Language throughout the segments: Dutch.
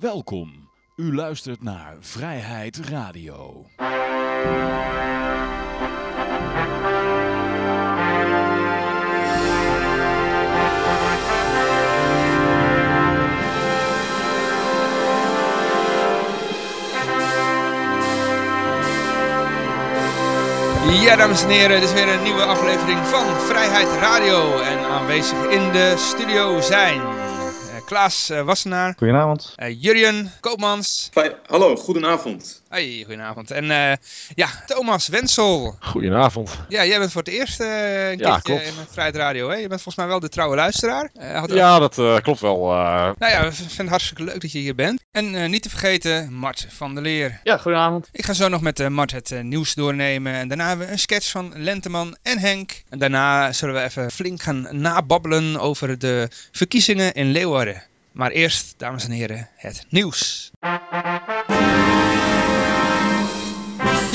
Welkom. U luistert naar Vrijheid Radio. Ja, dames en heren, dit is weer een nieuwe aflevering van Vrijheid Radio. En aanwezig in de studio zijn Klaas eh, Wassenaar, Goedenavond. eh Jurjen Koopmans. Fijn. Hallo, goedenavond. Hey, goedenavond. En eh, ja, Thomas Wensel. Goedenavond. Ja, jij bent voor het eerst eh, een Ja, keertje klopt. in Vrijheid Radio, hè? Je bent volgens mij wel de trouwe luisteraar. Eh, had- Ja, dat eh, klopt wel. eh. Nou ja, we vinden het hartstikke leuk dat je hier bent. En eh, niet te vergeten, Mart van der Leer. Ja, goedenavond. Ik ga zo nog met eh, Mart het nieuws doornemen. En daarna hebben we een sketch van Lenteman en Henk. En daarna zullen we even flink gaan nababbelen over de verkiezingen in Leeuwarden. Maar eerst, dames en heren, het nieuws.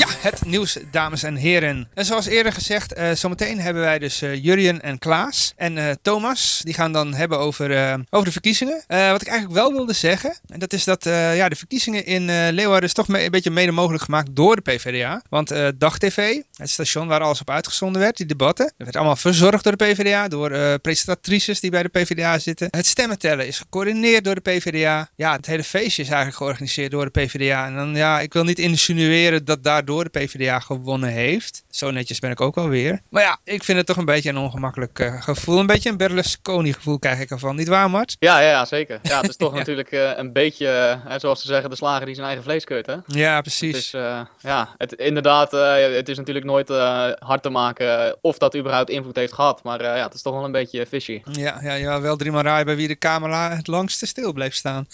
Ja, het nieuws, dames en heren. En zoals eerder gezegd, eh, zometeen hebben wij dus eh, Jurjen en Klaas. En eh, Thomas, die gaan dan hebben over, over de verkiezingen. Wat ik eigenlijk wel wilde zeggen, en dat is dat ja, de verkiezingen in Leeuwarden is toch een beetje mede mogelijk gemaakt door de PvdA. Want eh Dag TV, het station waar alles op uitgezonden werd, die debatten, dat werd allemaal verzorgd door de PvdA, door presentatrices die bij de PvdA zitten. Het stemmen tellen is gecoördineerd door de PvdA. Ja, het hele feestje is eigenlijk georganiseerd door de PvdA. En dan, ja, ik wil niet insinueren dat daardoor de PvdA gewonnen heeft. Zo netjes ben ik ook alweer. Maar ja, ik vind het toch een beetje een ongemakkelijk eh, gevoel. Een beetje een Berlusconi gevoel krijg ik ervan. Niet waar, Mart? Ja, ja, zeker. Ja, het is toch Ja. natuurlijk eh, een beetje, eh, zoals ze zeggen, de slager die zijn eigen vlees keurt, hè? Ja, Het precies. is, eh, ja, het, inderdaad, het is natuurlijk nooit hard te maken of dat überhaupt invloed heeft gehad. Maar ja, het is toch wel een beetje fishy. Ja, ja, ja, wel drie raaien bij wie de camera het langste stil bleef staan.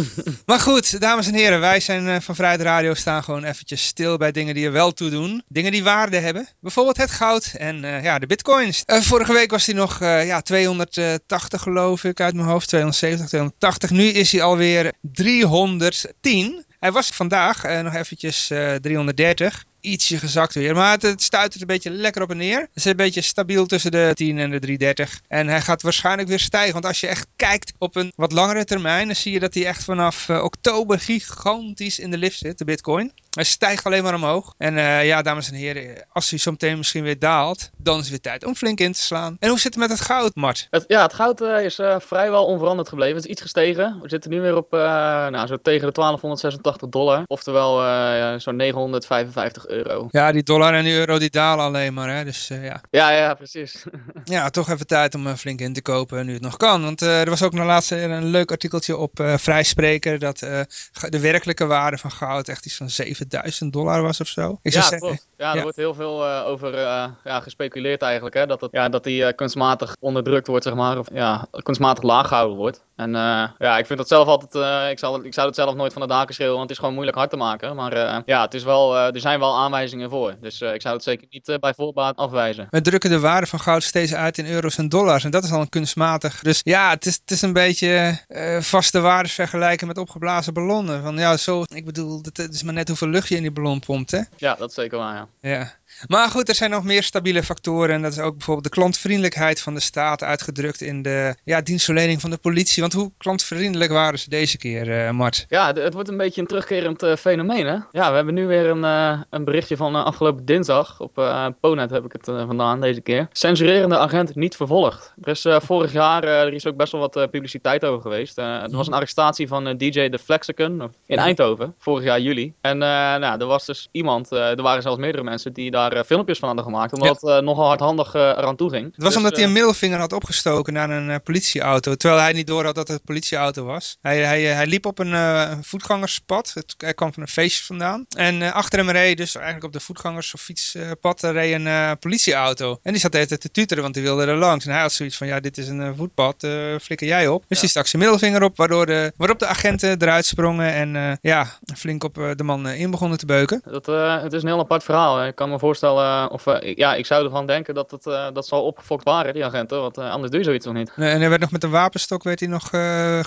maar goed, dames en heren, wij zijn van Vrijheid Radio staan gewoon eventjes stil bij dingen die er wel toe doen. Dingen die waarde hebben. Bijvoorbeeld het goud en eh, ja, de bitcoins. Eh, vorige week was hij nog eh, ja, 280 geloof ik uit mijn hoofd, 270, 280. Nu is hij alweer 310. Hij was vandaag nog eventjes eh, 330 ietsje gezakt weer. Maar het, stuitert een beetje lekker op en neer. Het is een beetje stabiel tussen de 10 en de 330. En hij gaat waarschijnlijk weer stijgen. Want als je echt kijkt op een wat langere termijn, dan zie je dat hij echt vanaf eh, oktober gigantisch in de lift zit, de bitcoin. Hij stijgt alleen maar omhoog. En eh, ja, dames en heren, als hij zo meteen misschien weer daalt, dan is het weer tijd om flink in te slaan. En hoe zit het met het goud, Mart? Het, ja, het goud eh, is vrijwel onveranderd gebleven. Het is iets gestegen. We zitten nu weer op nou, zo tegen de 1286 dollar. Oftewel zo'n 955 euro. Ja, die dollar en die euro die dalen alleen maar. Hè? Dus eh, ja. Ja, ja, precies. Ja, toch even tijd om eh, flink in te kopen nu het nog kan. Want eh, er was ook nog laatst een leuk artikeltje op eh Vrijspreker dat de werkelijke waarde van goud echt iets van 7000 dollar was of zo. Ik Ja, zeggen-. Ja, er ja. wordt heel veel over ja, gespeculeerd eigenlijk. Hè? Dat, het, ja, dat die kunstmatig onderdrukt wordt, zeg maar. Of ja, kunstmatig laag gehouden wordt. En ja, ik vind dat zelf altijd... ik, zal, ik zou het zelf nooit van de daken schreeuwen, want het is gewoon moeilijk hard te maken. Maar ja, het is wel, er zijn wel aanwijzingen voor. Dus eh, ik zou het zeker niet eh, bij voorbaat afwijzen. We drukken de waarde van goud steeds uit in euro's en dollars. En dat is al een kunstmatig. Dus ja, het is, het is een beetje eh, vaste waardes vergelijken met opgeblazen ballonnen. Van ja, zo, ik bedoel, het, het is maar net hoeveel lucht je in die ballon pompt, hè? Ja, dat is zeker waar, ja. Ja. Maar goed, er zijn nog meer stabiele factoren. En dat is ook bijvoorbeeld de klantvriendelijkheid van de staat uitgedrukt in de ja, dienstverlening van de politie. Want hoe klantvriendelijk waren ze deze keer, eh, Mart? Ja, het wordt een beetje een terugkerend eh, fenomeen, hè? Ja, we hebben nu weer een, eh, een berichtje van afgelopen dinsdag. Op eh Ponet heb ik het vandaan deze keer. Censurerende agent niet vervolgd. Er is eh, vorig jaar, eh, er is ook best wel wat eh, publiciteit over geweest. Eh, er was een arrestatie van DJ The Flexicon in Eindhoven, vorig jaar juli. En eh, nou, er was dus iemand, eh, er waren zelfs meerdere mensen die daar eh, filmpjes van hadden gemaakt. Omdat het eh, nogal hardhandig eh, eraan toe ging. Het was Dus, omdat hij een middelvinger had opgestoken naar een eh, politieauto. Terwijl hij niet door had dat het een politieauto was. Hij, hij, hij liep op een eh, voetgangerspad. Het, hij kwam van een feestje vandaan. En eh, achter hem reed dus eigenlijk op de voetgangers- of fietspad reed een eh, politieauto. En die zat de hele tijd te tuteren, want die wilde er langs. En hij had zoiets van, ja, dit is een voetpad, eh, flikker jij op. Dus Ja. die stak zijn middelvinger op, waardoor de, waarop de agenten eruit sprongen. En eh, ja, flink op eh, de man in begonnen te beuken. Dat, eh, het is een heel apart verhaal. hè. Ik kan me voorstellen voorstellen, of eh, ja, ik zou ervan denken dat het, eh, dat zal opgefokt waren, die agenten. Want eh, anders doe je zoiets nog niet. Nee, En hij werd nog met een wapenstok werd hij nog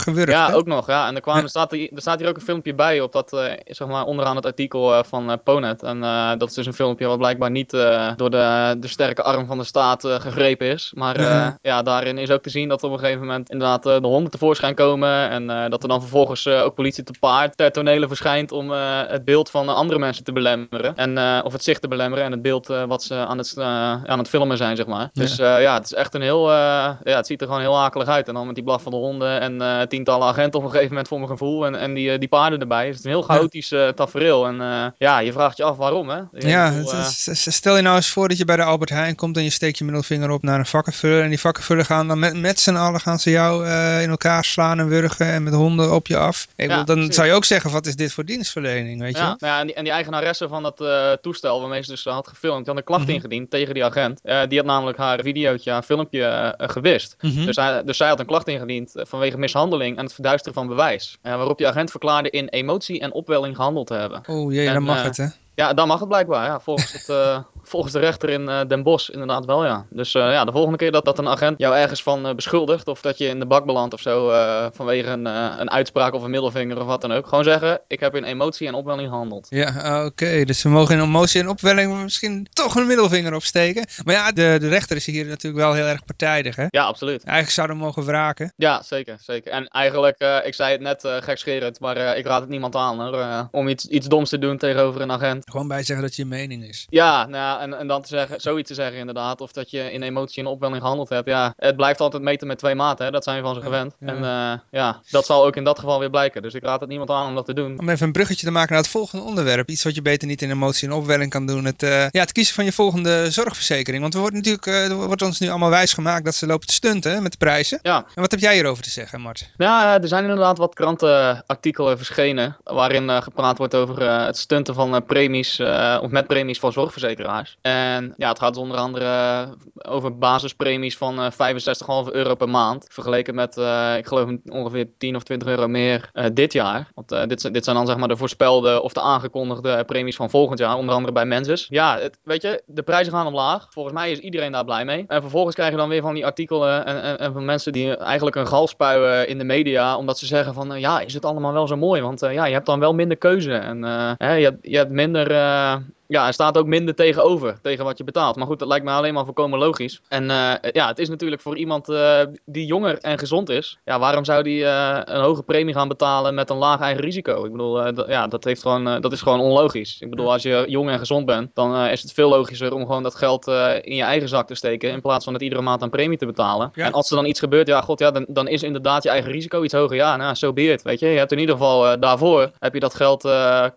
gewurgd. Ja, hè? ook nog. Ja. En er, kwamen, Ja. er, staat hier, er staat hier ook een filmpje bij op dat, zeg maar, onderaan het artikel van Ponet. En dat is dus een filmpje wat blijkbaar niet door de, de sterke arm van de staat gegrepen is. Maar Ja. ja, daarin is ook te zien dat op een gegeven moment inderdaad de honden tevoorschijn komen. En dat er dan vervolgens ook politie te paard ter tonele verschijnt om het beeld van andere mensen te belemmeren. En, of het zicht te belemmeren en het beeld eh, wat ze aan het, eh, aan het filmen zijn, zeg maar. Ja. Dus eh, ja, het is echt een heel, ja, het ziet er gewoon heel akelig uit. En dan met die blaf van de honden en tientallen agenten op een gegeven moment voor mijn gevoel. En, en die, die paarden erbij. Dus het is een heel chaotisch tafereel. En ja, je vraagt je af waarom, hè? Ja, bedoel, stel je nou eens voor dat je bij de Albert Heijn komt en je steekt je middelvinger op naar een vakkenvuller. En die vakkenvuller gaan dan met, met z'n allen gaan ze jou in elkaar slaan en wurgen en met honden op je af. Ik Ja, dan precies. zou je ook zeggen, wat is dit voor dienstverlening, weet je Ja, nou ja, en, die, en die eigenaresse van dat toestel waarmee ze dus had gefilmd, die had een klacht Mhm. ingediend tegen die agent. Eh, die had namelijk haar videootje, haar filmpje eh, gewist. Mhm. Dus, hij, dus zij had een klacht ingediend eh, vanwege mishandeling en het verduisteren van bewijs. Waarop die agent verklaarde in emotie en opwelling gehandeld te hebben. Oh jee, dan mag het hè. Ja, dan mag het blijkbaar. Ja. Volgens, het, eh, volgens de rechter in eh, Den Bosch inderdaad wel, ja. Dus eh, ja, de volgende keer dat, dat een agent jou ergens van beschuldigt... of dat je in de bak belandt of zo... vanwege een, een uitspraak of een middelvinger of wat dan ook... gewoon zeggen, ik heb in emotie en opwelling gehandeld. Ja, oké. Dus we mogen in emotie en opwelling misschien toch een middelvinger opsteken. Maar ja, de, de rechter is hier natuurlijk wel heel erg partijdig, hè? Ja, absoluut. Eigenlijk zouden we mogen wraken. Ja, zeker, zeker. En eigenlijk, ik zei het net gekscherend... maar ik raad het niemand aan, hoor. om iets, iets doms te doen tegenover een agent. Gewoon bij zeggen dat je je mening is. Ja, nou, en, en dan te zeggen, zoiets te zeggen inderdaad, of dat je in emotie en opwelling gehandeld hebt. Ja, het blijft altijd meten met twee maten, hè? dat zijn we van ze gewend. ja. En eh, ja, dat zal ook in dat geval weer blijken. Dus ik raad het niemand aan om dat te doen. Om even een bruggetje te maken naar het volgende onderwerp. Iets wat je beter niet in emotie en opwelling kan doen. Het, eh, ja, het kiezen van je volgende zorgverzekering. Want er wordt natuurlijk, eh, er wordt ons nu allemaal wijs gemaakt dat ze lopen te stunten met de prijzen. Ja. En wat heb jij hierover te zeggen, Mart? Ja, er zijn inderdaad wat krantenartikelen verschenen waarin gepraat wordt over het stunten van eh, eh, of met premies van zorgverzekeraars. En ja, het gaat onder andere eh, over basispremies van eh 65,5 euro per maand. Vergeleken met, eh, ik geloof ongeveer 10 of 20 euro meer eh, dit jaar. Want eh, dit, dit zijn dan zeg maar de voorspelde of de aangekondigde eh, premies van volgend jaar, onder andere bij Menses. Ja, weet je, de prijzen gaan omlaag. Volgens mij is iedereen daar blij mee. En vervolgens krijg je dan weer van die artikelen en, en, van mensen die eigenlijk een gal spuien in de media, omdat ze zeggen van, eh, ja, is het allemaal wel zo mooi? Want eh, ja, je hebt dan wel minder keuze en eh, hè, je, je hebt minder... eh, ja, er staat ook minder tegenover, tegen wat je betaalt. Maar goed, dat lijkt me alleen maar volkomen logisch. En eh, ja, het is natuurlijk voor iemand eh, die jonger en gezond is. Ja, waarom zou die eh, een hoge premie gaan betalen met een laag eigen risico? Ik bedoel, ja, dat, heeft gewoon, dat is gewoon onlogisch. Ik bedoel, als je jong en gezond bent, dan is het veel logischer om gewoon dat geld in je eigen zak te steken. In plaats van het iedere maand aan premie te betalen. Ja. En als er dan iets gebeurt, ja, god, ja, dan, dan is inderdaad je eigen risico iets hoger. Ja, nou, zo so be it, weet je. Je hebt in ieder geval daarvoor, heb je dat geld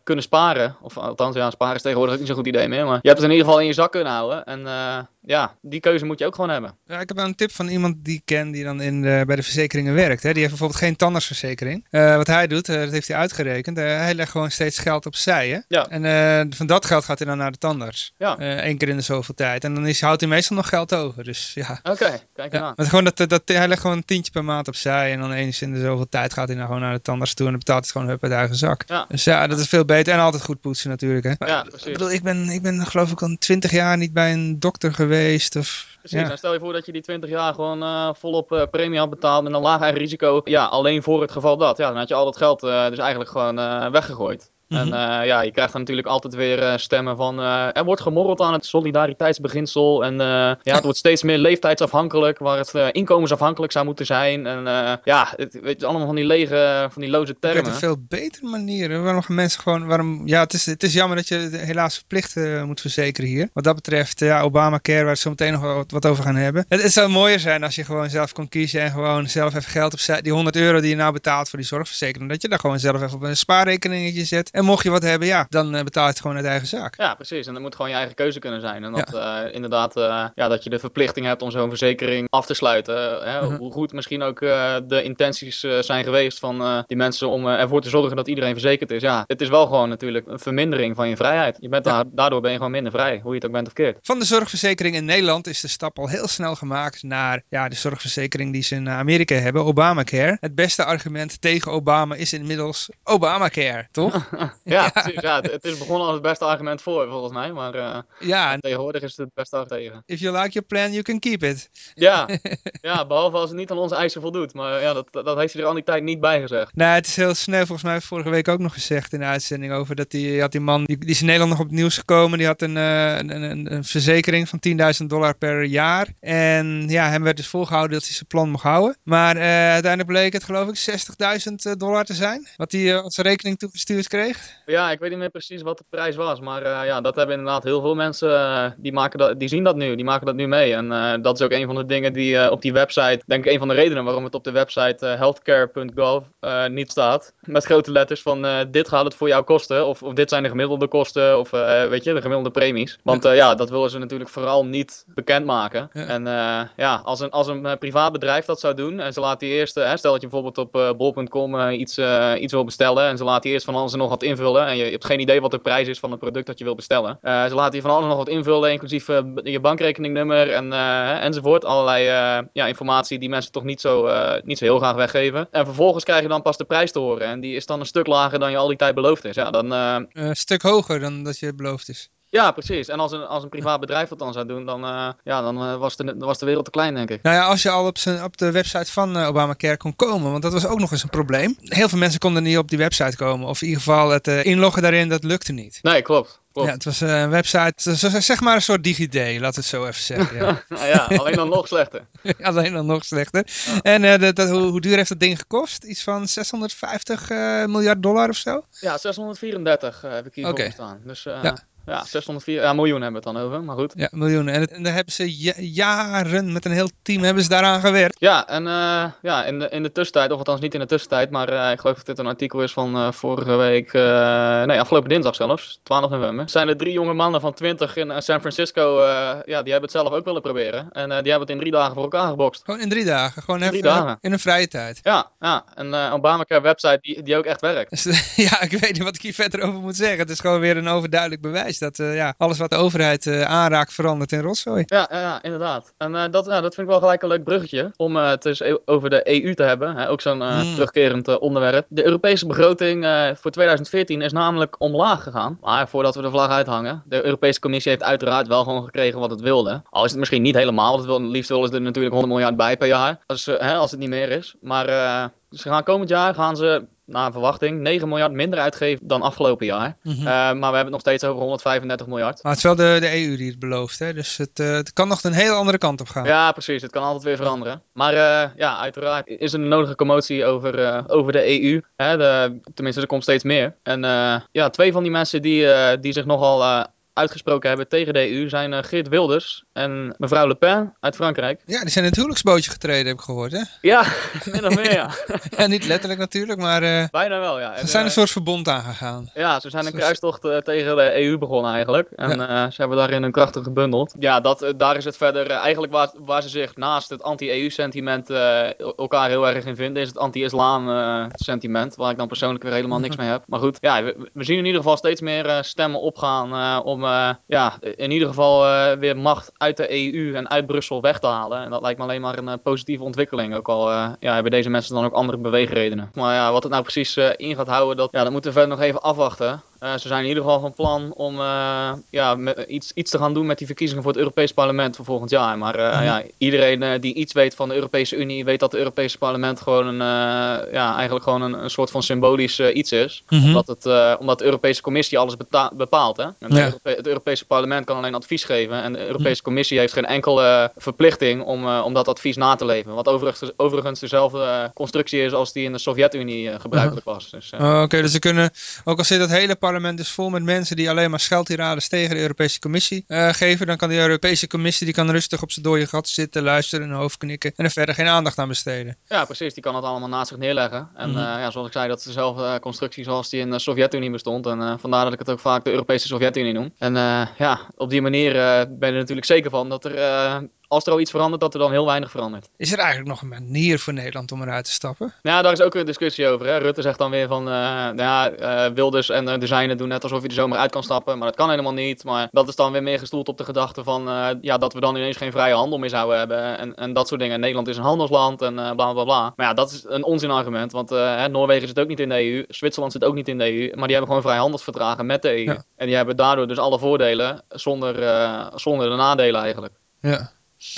kunnen sparen. Of althans, ja, sparen is tegenwoordig niet zo'n goed idee meer. Maar je hebt het in ieder geval in je zak kunnen houden. En eh, ja, die keuze moet je ook gewoon hebben. Ja, ik heb wel een tip van iemand die ik ken die dan in de, bij de verzekeringen werkt. Hè. Die heeft bijvoorbeeld geen tandartsverzekering. Eh, wat hij doet, eh, dat heeft hij uitgerekend. Eh, hij legt gewoon steeds geld opzij. Hè. Ja. En van dat geld gaat hij dan naar de tandarts. Ja. Eén keer in de zoveel tijd. En dan is, houdt hij meestal nog geld over. Dus ja. Oké, kijk Ja, eraan. maar gewoon dat, dat, hij legt gewoon een tientje per maand opzij. En dan eens in de zoveel tijd gaat hij nou gewoon naar de tandarts toe. En dan betaalt hij het gewoon hup uit eigen zak. Ja. Dus ja, dat is veel beter. En altijd goed poetsen natuurlijk. Hè. Maar, Ja, ik precies. bedoel, ik ben, ik ben geloof ik al twintig jaar niet bij een dokter geweest. Of, Precies, ja. en stel je voor dat je die 20 jaar gewoon eh, volop eh, premie had betaald met een laag eigen risico. Ja, alleen voor het geval dat. Ja, dan had je al dat geld eh, dus eigenlijk gewoon weggegooid. En Mhm. eh, ja, je krijgt dan natuurlijk altijd weer eh, stemmen van... eh, er wordt gemorreld aan het solidariteitsbeginsel. En ja, het wordt steeds meer leeftijdsafhankelijk, waar het inkomensafhankelijk zou moeten zijn. En ja, het, weet je, allemaal van die lege, van die loze termen. een veel betere manieren. Waarom gaan mensen gewoon. Waarom, ja, het is, het is jammer dat je helaas verplicht moet verzekeren hier. Wat dat betreft, ja, Obamacare, waar we het zo meteen nog wat, wat over gaan hebben. Het, het zou mooier zijn als je gewoon zelf kon kiezen en gewoon zelf even geld opzij. Die 100 euro die je nou betaalt voor die zorgverzekering. Dat je daar gewoon zelf even op een spaarrekeningetje zet. En mocht je wat hebben, ja, dan eh, betaal je het gewoon uit eigen zak. Ja, precies. En dat moet gewoon je eigen keuze kunnen zijn. En dat eh, inderdaad, eh, ja, dat je de verplichting hebt om zo'n verzekering af te sluiten. Hè, Mhm. Hoe goed misschien ook de intenties zijn geweest van die mensen om ervoor te zorgen dat iedereen verzekerd is. Ja, het is wel gewoon natuurlijk een vermindering van je vrijheid. Je bent daar, daardoor ben je gewoon minder vrij, hoe je het ook bent of keert. Van de zorgverzekering in Nederland is de stap al heel snel gemaakt naar ja, de zorgverzekering die ze in Amerika hebben, Obamacare. Het beste argument tegen Obama is inmiddels Obamacare, toch? ja, precies. Ja, het, het is begonnen als het beste argument voor, volgens mij. Maar eh, Ja, tegenwoordig is het het beste argument tegen. if you like your plan, you can keep it. Ja, ja, behalve als het niet aan onze eisen voldoet. Maar ja, dat, dat heeft hij er al die tijd niet bij gezegd. Nou, het is heel snel. Volgens mij vorige week ook nog gezegd in de uitzending over dat die, had die man, die, die is in Nederland nog op het nieuws gekomen. Die had een, eh, een, een, een verzekering van 10.000 dollar per jaar. En ja, hem werd dus volgehouden dat hij zijn plan mocht houden. Maar eh, uiteindelijk bleek het geloof ik 60.000 dollar te zijn. Wat hij als rekening toegestuurd kreeg. Ja, ik weet niet meer precies wat de prijs was. Maar eh, ja, dat hebben inderdaad heel veel mensen, eh, die, maken dat, die zien dat nu. Die maken dat nu mee. En eh, dat is ook een van de dingen die op die website, denk ik een van de redenen waarom het op de website healthcare.gov niet staat. Met grote letters van dit gaat het voor jou kosten. Of, of dit zijn de gemiddelde kosten. Of weet je, de gemiddelde premies. Want ja, dat willen ze natuurlijk vooral niet bekendmaken. Ja. En ja, als een, als een privaat bedrijf dat zou doen. En ze laat die eerst, hè, stel dat je bijvoorbeeld op bol.com iets, iets wil bestellen. En ze laat die eerst van alles en nog wat invullen. En je, hebt geen idee wat de prijs is van het product dat je wil bestellen. Eh, ze laten je van alles nog wat invullen. Inclusief eh, je bankrekeningnummer en, eh, enzovoort. Allerlei ja, informatie die mensen toch niet zo, niet zo heel graag weggeven. En vervolgens krijg je dan pas de prijs te horen. En die is dan een stuk lager dan je al die tijd beloofd is. Ja, dan, een stuk hoger dan dat je beloofd is. Ja precies. En als een, als een privaat bedrijf dat dan zou doen, dan, eh, ja, dan eh, was, de, dan was de wereld te klein, denk ik. Nou ja, als je al op, zijn, op de website van eh, Obamacare kon komen, want dat was ook nog eens een probleem. Heel veel mensen konden niet op die website komen. Of in ieder geval het inloggen daarin, dat lukte niet. Nee, klopt. klopt. Ja, het was een website, zeg maar een soort DigiD, we het zo even zeggen. Ja. Nou ja, alleen dan nog slechter. Alleen dan nog slechter. En dat, dat, hoe, hoe duur heeft dat ding gekost? Iets van 650 eh, miljard dollar of zo? Ja, 634 eh, heb ik hier voor staan. Dus Ja. Ja. 604, ja, miljoen hebben we het dan over, maar goed. Ja, miljoenen. En, het- en daar hebben ze ja- jaren met een heel team hebben ze daaraan gewerkt. Ja, en eh, ja, in, de, in de tussentijd, of althans niet in de tussentijd, maar eh, ik geloof dat dit een artikel is van eh, vorige week, nee, afgelopen dinsdag zelfs, 12 november. Zijn er drie jonge mannen van 20 in San Francisco, ja, die hebben het zelf ook willen proberen. En die hebben het in drie dagen voor elkaar gebokst. Gewoon in drie dagen. Gewoon Drie even dagen. in een vrije tijd. Ja, ja, een Obamacare website die, die ook echt werkt. Ja, ik weet niet wat ik hier verder over moet zeggen. Het is gewoon weer een overduidelijk bewijs dat eh, ja, alles wat de overheid eh, aanraakt verandert in rotzooi. Ja, ja, ja, inderdaad. En eh, dat, ja, dat vind ik wel gelijk een leuk bruggetje om het e- over de EU te hebben. Hè? Ook zo'n eh, Mm. terugkerend onderwerp. De Europese begroting voor 2014 is namelijk omlaag gegaan. Maar voordat we de vlag uithangen, de Europese Commissie heeft uiteraard wel gewoon gekregen wat het wilde. Al is het misschien niet helemaal, het wil, liefst willen ze er natuurlijk 100 miljard bij per jaar. Als, hè, als het niet meer is. Maar ze gaan komend jaar gaan ze, naar verwachting, 9 miljard minder uitgeven dan afgelopen jaar. Mhm. Eh, maar we hebben het nog steeds over 135 miljard. Maar het is wel de, de EU die het belooft, hè? dus het, eh, het kan nog een hele andere kant op gaan. Ja, precies. Het kan altijd weer veranderen. Maar eh, ja, uiteraard is er een nodige commotie over, over de EU. Hè, de, tenminste, er komt steeds meer. En ja, twee van die mensen die, die zich nogal uitgesproken hebben tegen de EU zijn Geert Wilders en mevrouw Le Pen uit Frankrijk. Ja, die zijn in het huwelijksbootje getreden, heb ik gehoord. Hè? Ja, min of meer ja. Ja, niet letterlijk natuurlijk, maar eh, Bijna wel, ja. ze zijn eh, een soort verbond aangegaan. Ja, ze zijn een kruistocht eh, tegen de EU begonnen eigenlijk. En eh, ze hebben daarin hun krachten gebundeld. Ja, dat, eh, daar is het verder eh, eigenlijk waar, waar ze zich naast het anti-EU sentiment eh, elkaar heel erg in vinden, is het anti-islam eh, sentiment. Waar ik dan persoonlijk weer helemaal niks mee heb. Maar goed, ja, we, we zien in ieder geval steeds meer eh, stemmen opgaan eh, om eh, ja, in ieder geval eh, weer macht uit de EU en uit Brussel weg te halen. En dat lijkt me alleen maar een eh, positieve ontwikkeling. Ook al eh, ja, hebben deze mensen dan ook andere beweegredenen. Maar ja, wat het nou precies eh, in gaat houden, dat, ja, dat moeten we verder nog even afwachten. Eh, ze zijn in ieder geval van plan om eh, ja, met, iets, iets te gaan doen met die verkiezingen voor het Europees Parlement voor volgend jaar. Maar eh, Mhm. ja, iedereen die iets weet van de Europese Unie, weet dat het Europese Parlement gewoon een, ja, eigenlijk gewoon een, een soort van symbolisch iets is. Mhm. Omdat, het, omdat de Europese Commissie alles bepaalt. Hè? En de Ja. Europe- het Europese Parlement kan alleen advies geven. En de Europese Commissie heeft geen enkele verplichting om, om dat advies na te leven. Wat overigens, overigens dezelfde constructie is als die in de Sovjet-Unie gebruikelijk was. Dus, Oh, Oké, dus ze kunnen, ook al zit dat hele parlement dus vol met mensen die alleen maar scheldtirades tegen de Europese Commissie eh, geven, dan kan de Europese Commissie die kan rustig op zijn dode gat zitten, luisteren en hoofdknikken en er verder geen aandacht aan besteden. Ja, precies. Die kan het allemaal naast zich neerleggen. En Mhm. eh, ja, zoals ik zei, dat is dezelfde eh, constructie zoals die in de Sovjet-Unie bestond. En vandaar dat ik het ook vaak de Europese Sovjet-Unie noem. En ja, op die manier ben je er natuurlijk zeker van dat er als er al iets verandert, dat er dan heel weinig verandert. Is er eigenlijk nog een manier voor Nederland om eruit te stappen? Ja, daar is ook een discussie over. Hè. Rutte zegt dan weer van, eh, nou ja, eh, Wilders en uh, de zijnen doen net alsof je er zomaar uit kan stappen, maar dat kan helemaal niet. Maar dat is dan weer meer gestoeld op de gedachte van, ja, dat we dan ineens geen vrije handel meer zouden hebben en, en dat soort dingen. Nederland is een handelsland en bla bla bla. Maar ja, dat is een onzinargument, want hè, Noorwegen zit ook niet in de EU, Zwitserland zit ook niet in de EU, maar die hebben gewoon vrijhandelsverdragen met de EU. Ja. En die hebben daardoor dus alle voordelen zonder, zonder de nadelen eigenlijk. Ja.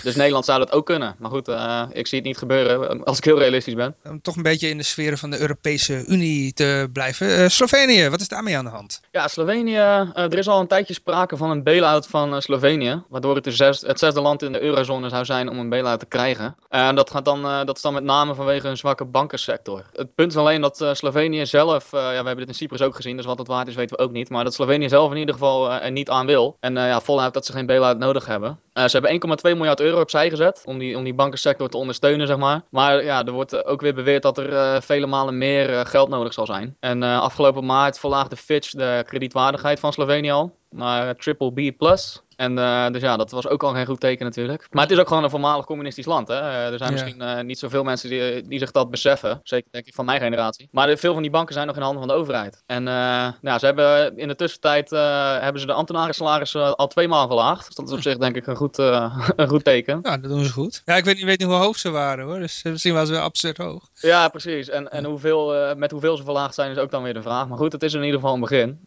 Dus Nederland zou dat ook kunnen. Maar goed, eh, ik zie het niet gebeuren, als ik heel realistisch ben. Om toch een beetje in de sferen van de Europese Unie te blijven. Eh, Slovenië, wat is daarmee aan de hand? Ja, Slovenië. eh, er is al een tijdje sprake van een bail-out van eh, Slovenië. Waardoor het de zes, het zesde land in de eurozone zou zijn om een bail-out te krijgen. En dat, gaat dan, eh, dat is dan met name vanwege een zwakke bankensector. Het punt is alleen dat eh, Slovenië zelf. eh, ja, we hebben dit in Cyprus ook gezien, dus wat het waard is weten we ook niet. Maar dat Slovenië zelf in ieder geval eh, er niet aan wil. En eh, ja, volhoudt dat ze geen bail-out nodig hebben. Eh, ze hebben 1,2 miljard euro opzij gezet om die, om die bankensector te ondersteunen, zeg maar. Maar ja, er wordt ook weer beweerd dat er eh, vele malen meer eh, geld nodig zal zijn. En eh, afgelopen maart verlaagde Fitch de kredietwaardigheid van Slovenië al naar triple B+. En eh, dus ja, dat was ook al geen goed teken natuurlijk. Maar het is ook gewoon een voormalig communistisch land. Hè? Eh, er zijn Ja. misschien eh, niet zoveel mensen die, die zich dat beseffen. Zeker denk ik van mijn generatie. Maar veel van die banken zijn nog in handen van de overheid. En ja, ze hebben in de tussentijd hebben ze de ambtenarensalarissen al twee maal verlaagd. Dus dat is op zich denk ik een goed, een goed teken. Ja, dat doen ze goed. Ja, ik weet, niet- weet niet hoe hoog ze waren hoor. Dus misschien was het wel absurd hoog. Ja, precies. En, en hoeveel, met hoeveel ze verlaagd zijn is ook dan weer de vraag. Maar goed, het is in ieder geval een begin.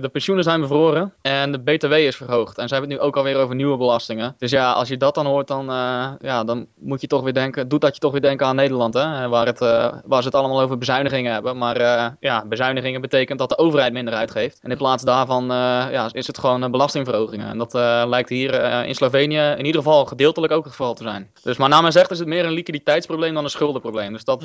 De pensioenen zijn bevroren en de BTW is verhoogd. En ze hebben nu ook alweer over nieuwe belastingen. Dus ja, als je dat dan hoort, dan, eh, ja, dan moet je toch weer denken, doet dat je toch weer denken aan Nederland. Hè? Waar, het, eh, waar ze het allemaal over bezuinigingen hebben. Maar eh, ja, bezuinigingen betekent dat de overheid minder uitgeeft. En in plaats daarvan ja, is het gewoon belastingverhogingen. En dat lijkt hier in Slovenië in ieder geval gedeeltelijk ook het geval te zijn. Dus maar naar mijn zegt is het meer een liquiditeitsprobleem dan een schuldenprobleem. Dus dat,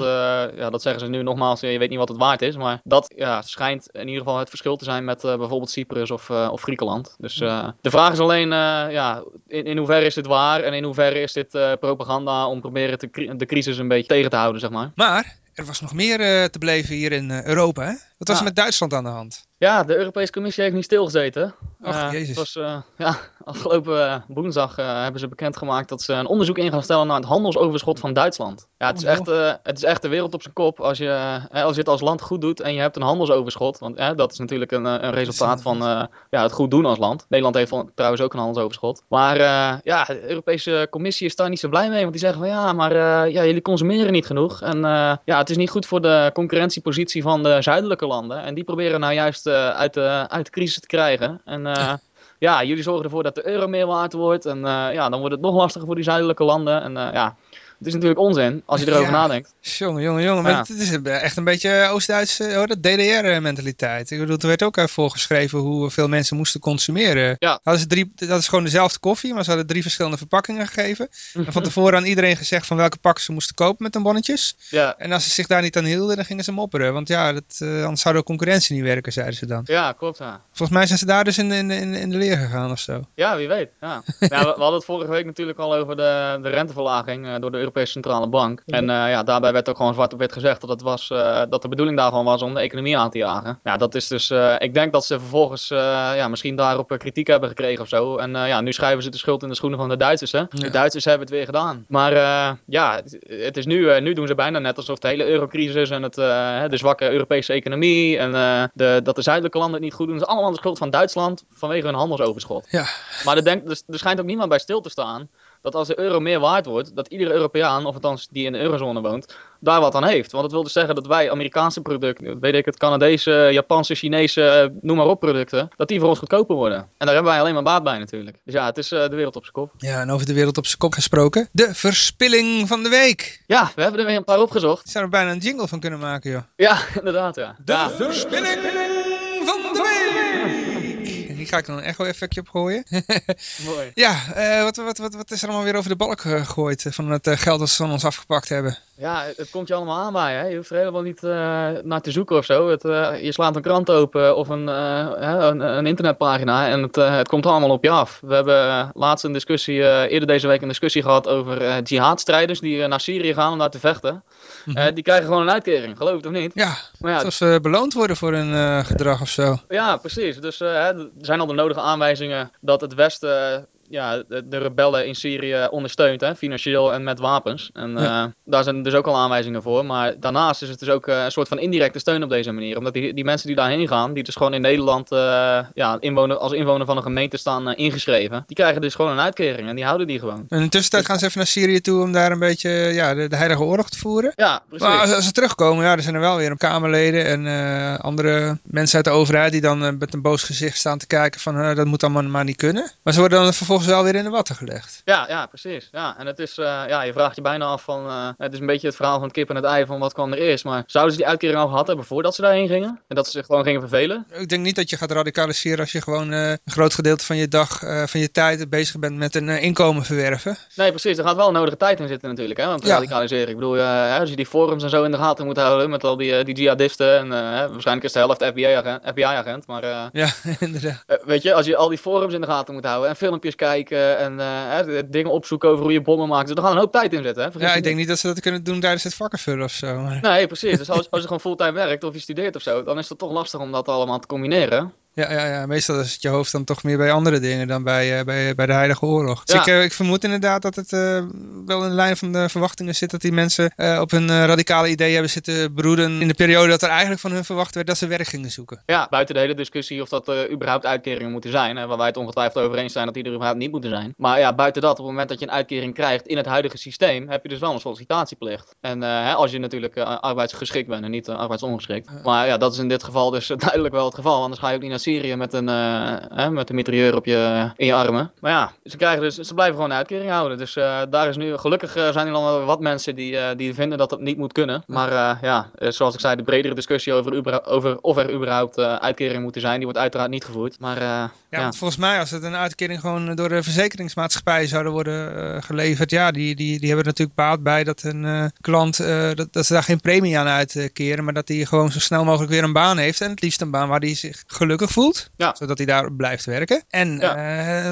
ja, dat zeggen ze nu nogmaals, je weet niet wat het waard is. Maar dat ja, schijnt in ieder geval het verschil te zijn met bijvoorbeeld Cyprus of, of Griekenland. Dus de vraag is alleen, eh, ja, in, in hoeverre is dit waar en in hoeverre is dit eh, propaganda om proberen te de crisis een beetje tegen te houden, zeg maar. Maar er was nog meer eh, te beleven hier in Europa. Hè? Wat was er met Duitsland aan de hand? Ja, de Europese Commissie heeft niet stilgezeten. Och, Eh, jezus. Het was, eh, ja, afgelopen eh, woensdag hebben ze bekendgemaakt dat ze een onderzoek in gaan stellen naar het handelsoverschot van Duitsland. Ja, het is Oh, echt, het is echt de wereld op zijn kop als je, als je het als land goed doet en je hebt een handelsoverschot. Want dat is natuurlijk een, een resultaat van ja, het goed doen als land. Nederland heeft trouwens ook een handelsoverschot. Maar ja, de Europese Commissie is daar niet zo blij mee. Want die zeggen van ja, maar ja, jullie consumeren niet genoeg. En ja, het is niet goed voor de concurrentiepositie van de zuidelijke landen. En die proberen nou juist eh, uit, de, uit de crisis te krijgen. En eh, ja, jullie zorgen ervoor dat de euro meer waard wordt. En eh, ja, dan wordt het nog lastiger voor die zuidelijke landen. En ja, het is natuurlijk onzin als je erover Ja. nadenkt. Jongen, jongen, jongen. Maar het is echt een beetje Oost-Duitse oh, DDR-mentaliteit. Ik bedoel, er werd ook eh, voorgeschreven hoeveel mensen moesten consumeren. Ja. Hadden ze drie, dat is gewoon dezelfde koffie, maar ze hadden drie verschillende verpakkingen gegeven. En van tevoren aan iedereen gezegd van welke pakken ze moesten kopen met hun bonnetjes. Ja, En als ze zich daar niet aan hielden, dan gingen ze mopperen. Want ja, dat, eh, anders zou de concurrentie niet werken, zeiden ze dan. ja klopt. Ja. Volgens mij zijn ze daar dus in, in, in, in de leer gegaan of zo. Ja, wie weet. Ja. Ja, we, we hadden het vorige week natuurlijk al over de, de renteverlaging eh, door de Europese Centrale Bank. En eh, ja, daarbij werd ook gewoon zwart op wit gezegd dat, het was, eh, dat de bedoeling daarvan was om de economie aan te jagen. Ja, dat is dus, eh, ik denk dat ze vervolgens ja, misschien daarop kritiek hebben gekregen of zo. En ja, nu schuiven ze de schuld in de schoenen van de Duitsers. Hè? Ja. De Duitsers hebben het weer gedaan. Maar ja, het, het is nu, nu doen ze bijna net alsof de hele eurocrisis en het, de zwakke Europese economie en de, dat de zuidelijke landen het niet goed doen, is allemaal de schuld van Duitsland vanwege hun handelsoverschot. Ja. Maar er, denkt, er, er schijnt ook niemand bij stil te staan dat als de euro meer waard wordt, dat iedere Europeaan, of althans die in de eurozone woont, daar wat aan heeft. Want dat wil dus zeggen dat wij Amerikaanse producten, weet ik het, Canadese, Japanse, Chinese, eh, noem maar op producten, dat die voor ons goedkoper worden. En daar hebben wij alleen maar baat bij natuurlijk. Dus ja, het is eh, de wereld op zijn kop. Ja, en over de wereld op zijn kop gesproken. De verspilling van de week. Ja, we hebben er weer een paar opgezocht. Zou er bijna een jingle van kunnen maken, joh. Ja, inderdaad ja. De ja. verspilling ga ik dan een echo-effectje op gooien. Mooi. Ja, eh, wat, wat, wat, wat is er allemaal weer over de balk eh, gegooid eh, van het geld dat ze van ons afgepakt hebben? Ja, het- komt je allemaal aanwaaien. Hè? Je hoeft er helemaal niet eh, naar te zoeken of zo. Het, eh, je slaat een krant open of een, eh, een, een internetpagina en het, het komt allemaal op je af. We hebben laatst een discussie, eerder deze week een discussie gehad over jihadstrijders die naar Syrië gaan om daar te vechten. Eh, die krijgen gewoon een uitkering, geloof het of niet? Ja, Maar ja, ze beloond worden voor hun gedrag of zo. ja precies. Dus hè, er zijn al de nodige aanwijzingen dat het Westen ja, de, de rebellen in Syrië ondersteunt, hè, financieel en met wapens. En eh, daar zijn dus ook al aanwijzingen voor. Maar daarnaast is het dus ook eh, een soort van indirecte steun op deze manier. Omdat die, die mensen die daarheen gaan, die dus gewoon in Nederland eh, ja, inwoner, als inwoner van een gemeente staan ingeschreven, die krijgen dus gewoon een uitkering en die houden die gewoon. En in de tussentijd gaan ze even naar Syrië toe om daar een beetje ja, de, de heilige oorlog te voeren. Ja, precies. Maar als, als ze terugkomen, ja, er zijn er wel weer een Kamerleden en andere mensen uit de overheid die dan met een boos gezicht staan te kijken van dat moet allemaal maar niet kunnen. Maar ze worden dan vervolgens wel weer in de watten gelegd. Ja, ja, precies. Ja, en het is, eh, ja, je vraagt je bijna af van, eh, het is een beetje het verhaal van het kip en het ei van wat kwam er eerst. Maar zouden ze die uitkering al gehad hebben voordat ze daarheen gingen? En dat ze zich gewoon gingen vervelen? Ik denk niet dat je gaat radicaliseren als je gewoon eh, een groot gedeelte van je dag, van je tijd bezig bent met een inkomen verwerven. Nee, precies. Er gaat wel een nodige tijd in zitten natuurlijk, hè, Ja. radicaliseren. Ik bedoel, als je die forums en zo in de gaten moet houden met al die, die jihadisten en waarschijnlijk is de helft FBI-agent, FBI-agent maar eh, Ja, inderdaad. weet je, als je al die forums in de gaten moet houden en filmpjes kijken en eh, dingen opzoeken over hoe je bommen maakt, dus er gaat een hoop tijd in zitten, hè. Ja, ik denk niet. niet dat ze dat kunnen doen tijdens het vakkenvullen of zo. Maar... Nee, precies. Dus als, als je gewoon fulltime werkt of je studeert of zo, dan is het toch lastig om dat allemaal te combineren. Ja, ja, ja, meestal is het je hoofd dan toch meer bij andere dingen dan bij, eh, bij, bij de Heilige Oorlog. Dus ik, eh, ik vermoed inderdaad dat het eh, wel in de lijn van de verwachtingen zit dat die mensen op hun radicale ideeën hebben zitten broeden in de periode dat er eigenlijk van hun verwacht werd dat ze werk gingen zoeken. Ja, buiten de hele discussie of dat überhaupt uitkeringen moeten zijn. Hè, waar wij het ongetwijfeld over eens zijn dat die er überhaupt niet moeten zijn. Maar ja, buiten dat, op het moment dat je een uitkering krijgt in het huidige systeem, heb je dus wel een sollicitatieplicht. En hè, als je natuurlijk arbeidsgeschikt bent en niet arbeidsongeschikt. Maar ja, dat is in dit geval dus duidelijk wel het geval. Anders ga je ook niet naar Syrië met een, eh, met een mitrailleur op je, in je armen. Maar ja, ze, krijgen dus, ze blijven gewoon een uitkering houden. Dus eh, daar is nu, gelukkig eh, zijn er dan wel wat mensen die, eh, die vinden dat dat niet moet kunnen. Maar ja, zoals ik zei, de bredere discussie over, over of er überhaupt uitkeringen moeten zijn, die wordt uiteraard niet gevoerd. Maar Ja, ja, volgens mij als het een uitkering gewoon door de verzekeringsmaatschappij zouden worden geleverd, ja, die, die, die hebben er natuurlijk baat bij dat een klant, dat, dat ze daar geen premie aan uitkeren, maar dat hij gewoon zo snel mogelijk weer een baan heeft en het liefst een baan waar hij zich gelukkig voelt, Ja. zodat hij daar blijft werken. En Ja. eh,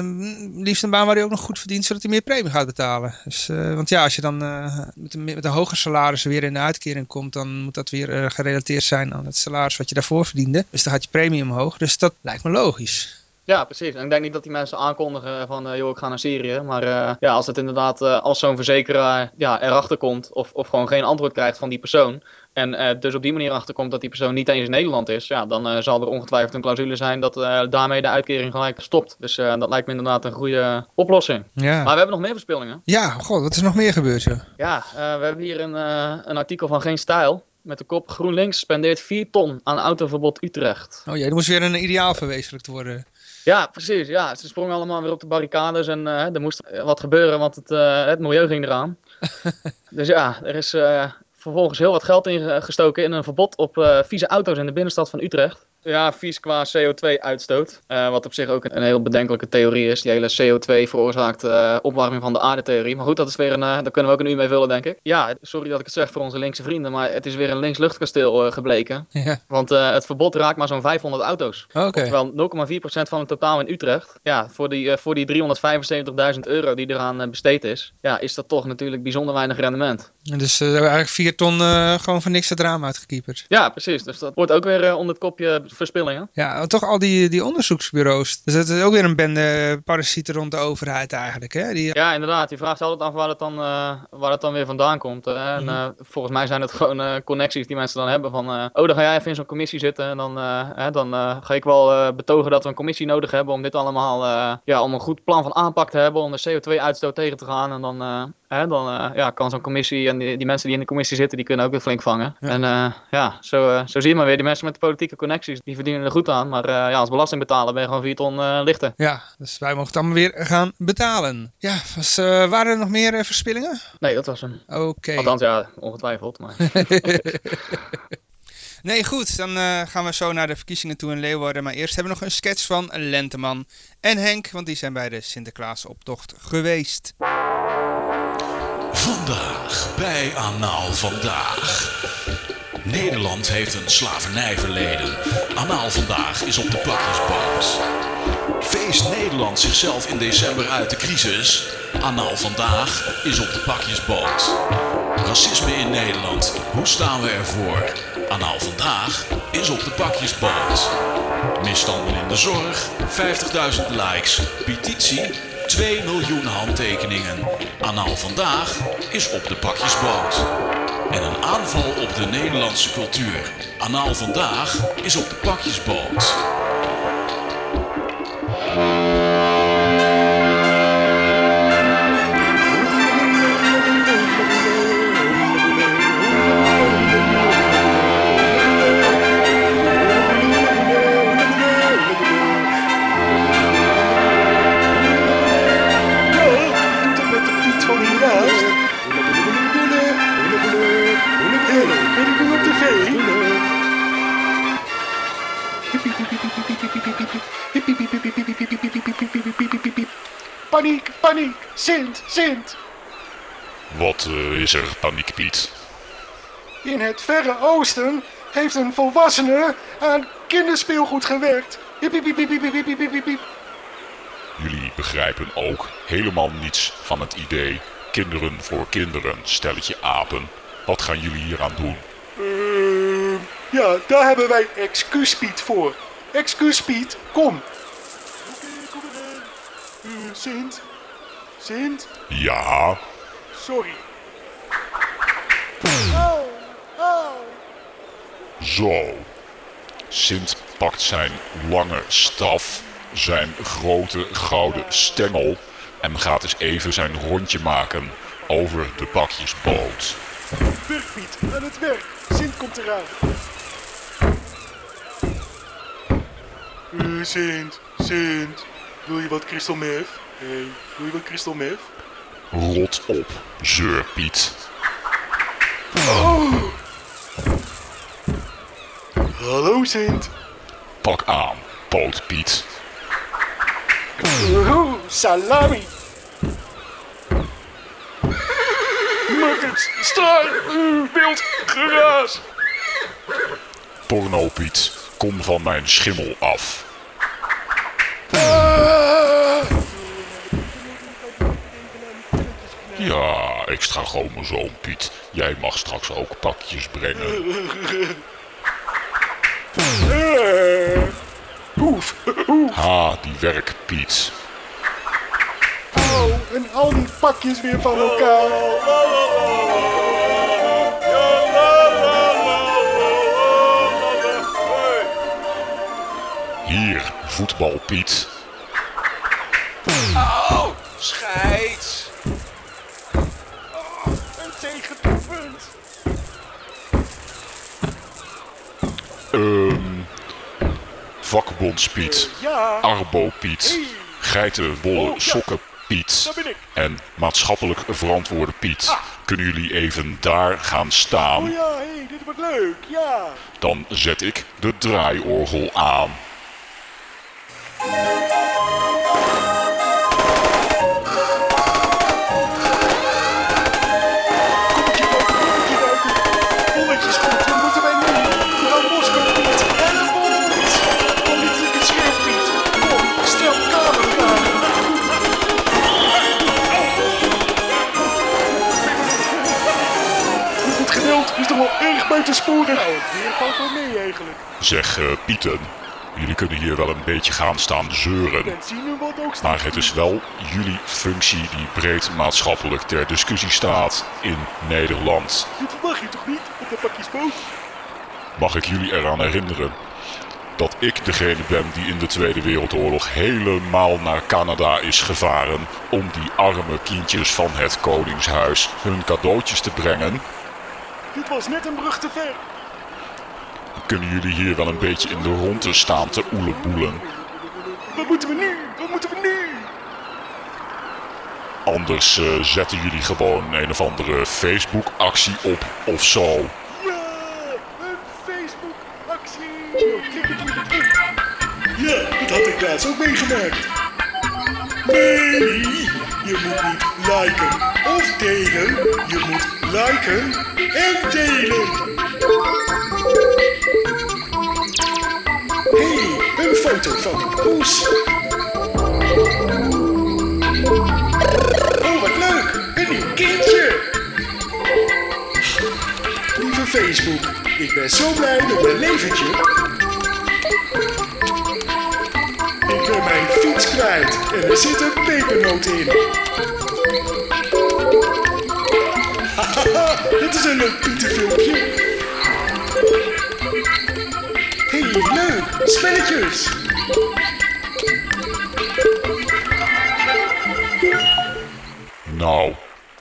liefst een baan waar hij ook nog goed verdient, zodat hij meer premie gaat betalen. Dus, eh, want ja, als je dan eh, met, een, met een hoger salaris weer in de uitkering komt, dan moet dat weer gerelateerd zijn aan het salaris wat je daarvoor verdiende. Dus dan gaat je premie omhoog. Dus dat lijkt me logisch. Ja, precies. En ik denk niet dat die mensen aankondigen van, eh, joh, ik ga naar Syrië. Maar eh, ja, als het inderdaad, eh, als zo'n verzekeraar ja, erachter komt of, of gewoon geen antwoord krijgt van die persoon. En dus op die manier achterkomt dat die persoon niet eens in Nederland is. Ja, dan zal er ongetwijfeld een clausule zijn dat daarmee de uitkering gelijk stopt. Dus dat lijkt me inderdaad een goede oplossing. Ja. Maar we hebben nog meer verspillingen. Ja, god, wat is er nog meer gebeurd, joh? Ja, we hebben hier een, een artikel van Geen Stijl. Met de kop GroenLinks spendeert 4 ton aan autoverbod Utrecht. Oh ja, er moest weer een ideaal verwezenlijkt worden. Ja, precies. Ja. Ze sprongen allemaal weer op de barricades en eh, er moest wat gebeuren, want het, eh, het milieu ging eraan. dus ja, er is eh, vervolgens heel wat geld ingestoken in een verbod op vieze auto's in de binnenstad van Utrecht. Ja, vies qua CO2-uitstoot. Eh, wat op zich ook een, een heel bedenkelijke theorie is. Die hele CO2 veroorzaakt eh, opwarming van de aarde-theorie. Maar goed, dat is weer een, eh, daar kunnen we ook een uur mee vullen, denk ik. Ja, sorry dat ik het zeg voor onze linkse vrienden, maar het is weer een links luchtkasteel gebleken. Ja, Want het verbod raakt maar zo'n 500 auto's. Oftewel 0,4% van het totaal in Utrecht. Ja, voor die, voor die 375.000 euro die eraan besteed is, ja, is dat toch natuurlijk bijzonder weinig rendement. En Dus we hebben eigenlijk vier ton gewoon voor niks het raam uitgekieperd. Ja, precies. Dus dat wordt ook weer onder het kopje verspillingen. Ja, toch al die, die onderzoeksbureaus. Dus het is ook weer een bende parasieten rond de overheid eigenlijk, hè? Die, Ja, inderdaad. Je vraagt je altijd af waar het dan, eh, waar het dan weer vandaan komt. hè. En eh, volgens mij zijn het gewoon eh, connecties die mensen dan hebben van... oh, dan ga jij even in zo'n commissie zitten en dan, hè, dan ga ik wel betogen dat we een commissie nodig hebben om dit allemaal... ja, om een goed plan van aanpak te hebben om de CO2-uitstoot tegen te gaan. En dan, hè, dan ja, kan zo'n commissie en die, die mensen die in de commissie zitten, die kunnen ook weer flink vangen. Ja. En ja, zo, zo zie je maar weer. Die mensen met de politieke connecties, die verdienen er goed aan. Maar eh, ja, als belastingbetaler ben je gewoon 4 ton eh, lichter. ja, dus wij mogen het allemaal weer gaan betalen. Ja, was, eh, waren er nog meer verspillingen? Nee, dat was hem. Oké. Althans, ja, ongetwijfeld. Maar... Nee, goed, dan eh, gaan we zo naar de verkiezingen toe in Leeuwarden. Maar eerst hebben we nog een sketch van Lenteman en Henk, want die zijn bij de Sinterklaasoptocht geweest. Vandaag bij Anaal Vandaag. Nederland heeft een slavernijverleden. Anaal Vandaag is op de plakjesboot. Feest Nederland zichzelf in december uit de crisis? Anaal Vandaag is op de pakjesboot. Racisme in Nederland, hoe staan we ervoor? Anaal Vandaag is op de pakjesboot. Misstanden in de zorg, 50.000 likes. Petitie, 2 miljoen handtekeningen. Anaal vandaag is op de pakjesboot. En een aanval op de Nederlandse cultuur. Anaal vandaag is op de pakjesboot. Sint, Sint! Wat eh, is er, paniek Piet? In het verre oosten heeft een volwassene aan kinderspeelgoed gewerkt. Jullie begrijpen ook helemaal niets van het idee kinderen voor kinderen, stelletje apen. Wat gaan jullie hier aan doen? Eh, ja, daar hebben wij excuus Piet voor. Excuus Piet, kom. Oké, kom erin. Eh, Sint, Sint, Ja, sorry. Oh, oh. zo. Sint pakt zijn lange staf, zijn grote gouden stengel en gaat eens even zijn rondje maken over de bakjesboot. Werk, Piet, aan het werk. Sint komt eraan. Uh, Sint, Sint. Wil je wat? Hé, hey, Hoeveel kristal mee. Rot op, zeurpiet. Piet. Hallo, Sint. Pak aan, pootpiet. Woehoe, salami. het straai, beeld geraas. Pornopiet, kom van mijn schimmel af. Ja, extra chromosoom Piet. Jij mag straks ook pakjes brengen. Oef, oef. Ha, die werk Piet. Oh, en al die pakjes weer van elkaar. Hier, voetbal Piet. Oh, scheids. Ehm. Vakbonds Piet. Ja, Arbo Piet. Geitenwolle Oh, ja. sokken Piet. En maatschappelijk verantwoorde Piet. Kunnen jullie even daar gaan Oh staan? ja, hé, hey, dit wordt leuk, ja. Dan zet ik de draaiorgel aan. Buitensporig. Nou, het weer valt wel mee eigenlijk. Zeg, eh, Pieten. Jullie kunnen hier wel een beetje gaan staan zeuren. Maar het is wel jullie functie die breed maatschappelijk ter discussie staat in Nederland. Dit verwacht je toch niet op de pakjesboot? Mag ik jullie eraan herinneren dat ik degene ben die in de Tweede Wereldoorlog helemaal naar Canada is gevaren om die arme kindjes van het Koningshuis hun cadeautjes te brengen? Dit was net een brug te ver. Kunnen jullie hier wel een beetje in de ronde staan te oeleboelen? Wat moeten we nu? Wat moeten we nu? Anders eh, zetten jullie gewoon een of andere Facebook-actie op of zo. Ja, een Facebook-actie. Ja, dat had ik laatst ook meegemaakt. Nee, je moet niet liken of delen. Je moet liken en delen. Hey, een foto van poes. Oh, wat leuk. Een nieuw kindje. Lieve Facebook, ik ben zo blij met mijn leventje. Ik ben mijn fiets gespreid en er zit een pepernoot in. Dit is een leuk Pieterfilmpje. hey, leuk, spelletjes. Nou,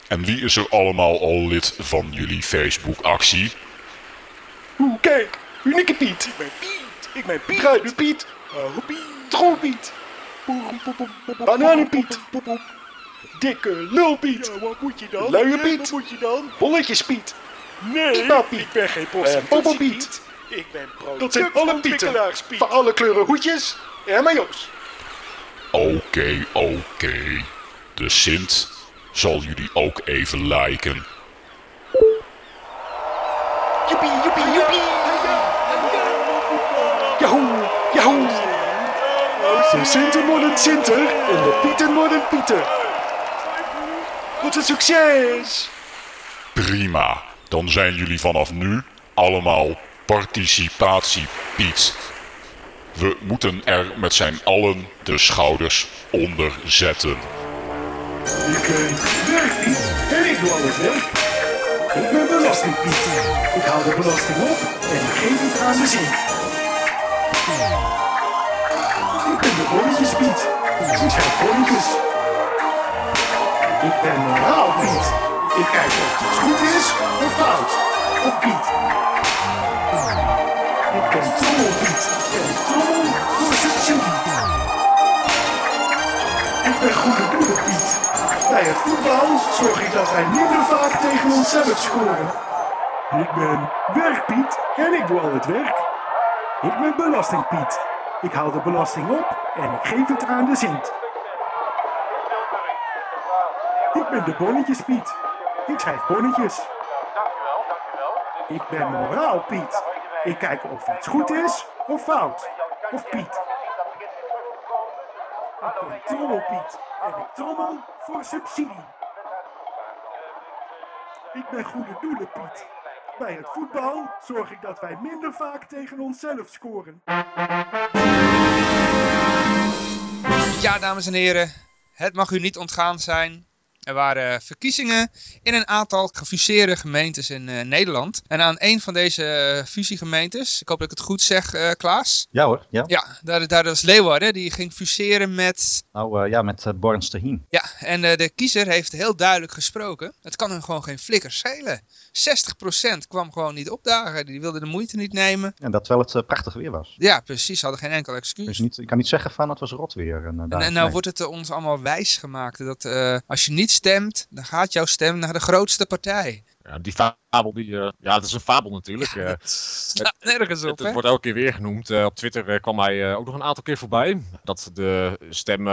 en wie is er allemaal al lid van jullie Facebook-actie? Oeh, kijk, unieke Piet. Ik ben Piet. Ik ben Piet. Bruine Piet. Oh, Piet. Trollpiet. Bananenpiet. Dikke lulpiet. Ja, wat moet je dan? Luie Piet. wat moet je dan? Bolletjespiet. Nee, Piet. ik ben geen Poppelpiet. Ik ben Dat zijn alle Pieten. Van alle kleuren hoedjes en majo's. Oké, oké. De Sint zal jullie ook even liken. Joepie, joepie, joepie. Yahoo, yahoo. De Sinten worden Sinter en de Pieten worden Pieter. Wat een succes! Prima, dan zijn jullie vanaf nu allemaal participatiepiet. We moeten er met zijn allen de schouders onder zetten. Ik ben werkpiet en ik doe al het werk. Ik ben belastingpiet. Ik haal de belasting op en ik geef het aan de zin. Ik ben de bonnetjespiet. Ik schrijf bonnetjes. Ik ben moraalpiet. Ik kijk of het goed is of fout. Of Piet. Ik ben trommelpiet en ik trommel voor subsidie. Ik ben goede doelenpiet. Bij het voetbal zorg ik dat wij minder vaak tegen onszelf scoren. Ik ben werkpiet en ik doe al het werk. Ik ben belastingpiet. Ik haal de belasting op en ik geef het aan de Sint. Ik ben de bonnetjespiet. Ik schrijf bonnetjes. Ik ben moraalpiet. Ik kijk of iets goed is of fout. Of Piet. Ik ben trommelpiet en ik trommel voor subsidie. Ik ben goede doelen Piet. Bij het voetbal zorg ik dat wij minder vaak tegen onszelf scoren. Ja, dames en heren, het mag u niet ontgaan zijn. Er waren verkiezingen in een aantal gefuseerde gemeentes in eh, Nederland. En aan een van deze eh, fusiegemeentes, ik hoop dat ik het goed zeg, eh, Klaas. Ja hoor, ja. Ja, daar, daar was Leeuwarden, die ging fuseren met... Nou ja, met uh. Ja, en de kiezer heeft heel duidelijk gesproken. Het kan hem gewoon geen flikker schelen. 60% kwam gewoon niet opdagen, die wilde de moeite niet nemen. En dat terwijl het eh, prachtig weer was. Ja, precies, ze hadden geen enkel excuus. Dus niet, ik kan niet zeggen van het was rot weer. En, nou nee. wordt het ons allemaal wijs gemaakt dat als je niet stemt, dan gaat jouw stem naar de grootste partij. Ja, die fabel, die, eh, ja, het is een fabel natuurlijk. eh. Slaat nergens op, Het, het wordt elke keer weer genoemd. Eh, op Twitter kwam hij eh, ook nog een aantal keer voorbij. Dat de stem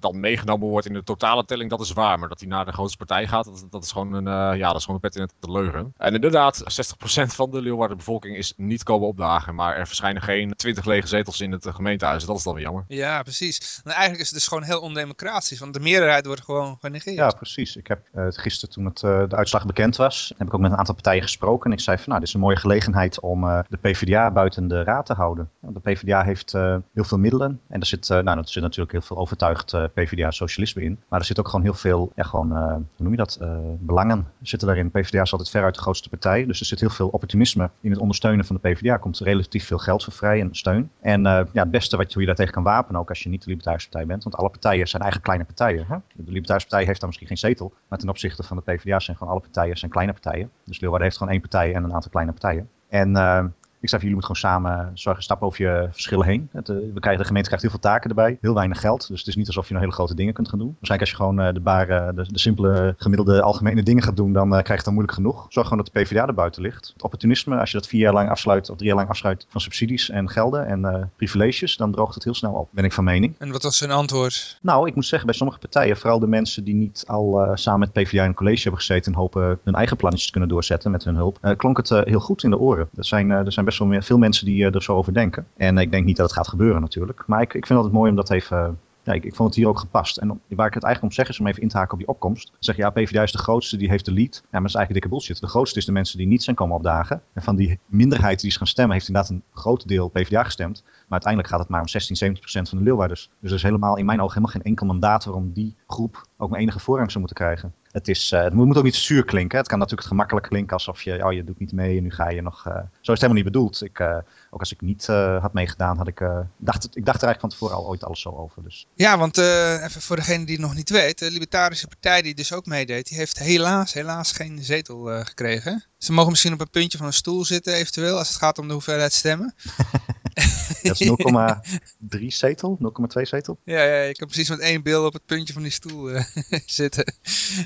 dan meegenomen wordt in de totale telling, dat is waar. Maar dat hij naar de grootste partij gaat, dat, dat is gewoon een, eh, ja, dat is gewoon een pet in het leugen. En inderdaad, 60% van de Leeuwarden bevolking is niet komen opdagen. Maar er verschijnen geen 20 lege zetels in het eh, gemeentehuis. Dat is dan weer jammer. Ja, precies. En eigenlijk is het dus gewoon heel ondemocratisch, want de meerderheid wordt gewoon genegeerd. Ja, precies. Ik heb eh, gisteren toen het, eh, de uitslag bekend was, heb ik ook met een aantal partijen gesproken. En ik zei van nou, dit is een mooie gelegenheid om eh, de PvdA buiten de raad te houden. Want de PvdA heeft eh, heel veel middelen. En er zit, eh, nou, er zit natuurlijk heel veel overtuigd PvdA-socialisme in. Maar er zit ook gewoon heel veel, ja, gewoon, hoe noem je dat, belangen zitten daarin. PvdA is altijd veruit de grootste partij. Dus er zit heel veel opportunisme in het ondersteunen van de PvdA. Komt relatief veel geld voor vrij en steun. En ja, het beste wat je, hoe je daar tegen kan wapenen, ook als je niet de Libertarische Partij bent. Want alle partijen zijn eigenlijk kleine partijen. Hè? De Libertarische Partij heeft dan misschien geen zetel. Maar ten opzichte van de PvdA zijn gewoon alle partijen zijn kleine partijen. Dus Leeuwarden heeft gewoon één partij en een aantal kleine partijen. En eh, ik zei, van, jullie moeten gewoon samen zorgen, stappen over je verschillen heen. Het, eh, we krijgen, de gemeente krijgt heel veel taken erbij, heel weinig geld. Dus het is niet alsof je nou hele grote dingen kunt gaan doen. Waarschijnlijk als je gewoon eh, de, bare, de, de simpele, gemiddelde, algemene dingen gaat doen, dan eh, krijg je het dan moeilijk genoeg. Zorg gewoon dat de PvdA er buiten ligt. Het opportunisme, als je dat vier jaar lang afsluit, of drie jaar lang afsluit van subsidies en gelden en eh, privileges, dan droogt het heel snel op, ben ik van mening. En wat was zijn antwoord? Nou, ik moet zeggen, bij sommige partijen, vooral de mensen die niet al eh, samen met PvdA in een college hebben gezeten en hopen hun eigen plannetjes te kunnen doorzetten met hun hulp, eh, klonk het eh, heel goed in de oren. Er zijn, eh, er zijn best veel mensen die eh, er zo over denken. En ik denk niet dat het gaat gebeuren natuurlijk. Maar ik, ik vind het mooi om dat even ja, ik, ik vond het hier ook gepast. En waar ik het eigenlijk om zeg is om even in te haken op die opkomst. Zeg ja, PvdA is de grootste, die heeft de lead. Ja, maar dat is eigenlijk dikke bullshit. De grootste is de mensen die niet zijn komen opdagen. En van die minderheid die is gaan stemmen, heeft inderdaad een groot deel PvdA gestemd. Maar uiteindelijk gaat het maar om 16, 17 procent van de Leeuwarders. Dus er is helemaal, in mijn ogen, helemaal geen enkel mandaat waarom die groep ook maar enige voorrang zou moeten krijgen. Het, is, eh, het moet ook niet zuur klinken. Het kan natuurlijk gemakkelijk klinken alsof je, oh, je doet niet mee en nu ga je nog... eh, zo is het helemaal niet bedoeld. Ik, eh, ook als ik niet had meegedaan, had ik, dacht, ik dacht er eigenlijk van tevoren al ooit alles zo over. Dus. Ja, want even voor degene die het nog niet weet, de Libertarische Partij die dus ook meedeed, die heeft helaas, helaas geen zetel gekregen. Ze mogen misschien op een puntje van een stoel zitten eventueel, als het gaat om de hoeveelheid stemmen. Dat is 0,3 zetel, 0,2 zetel. Ja, ja, ik kan precies met één beeld op het puntje van die stoel eh, zitten.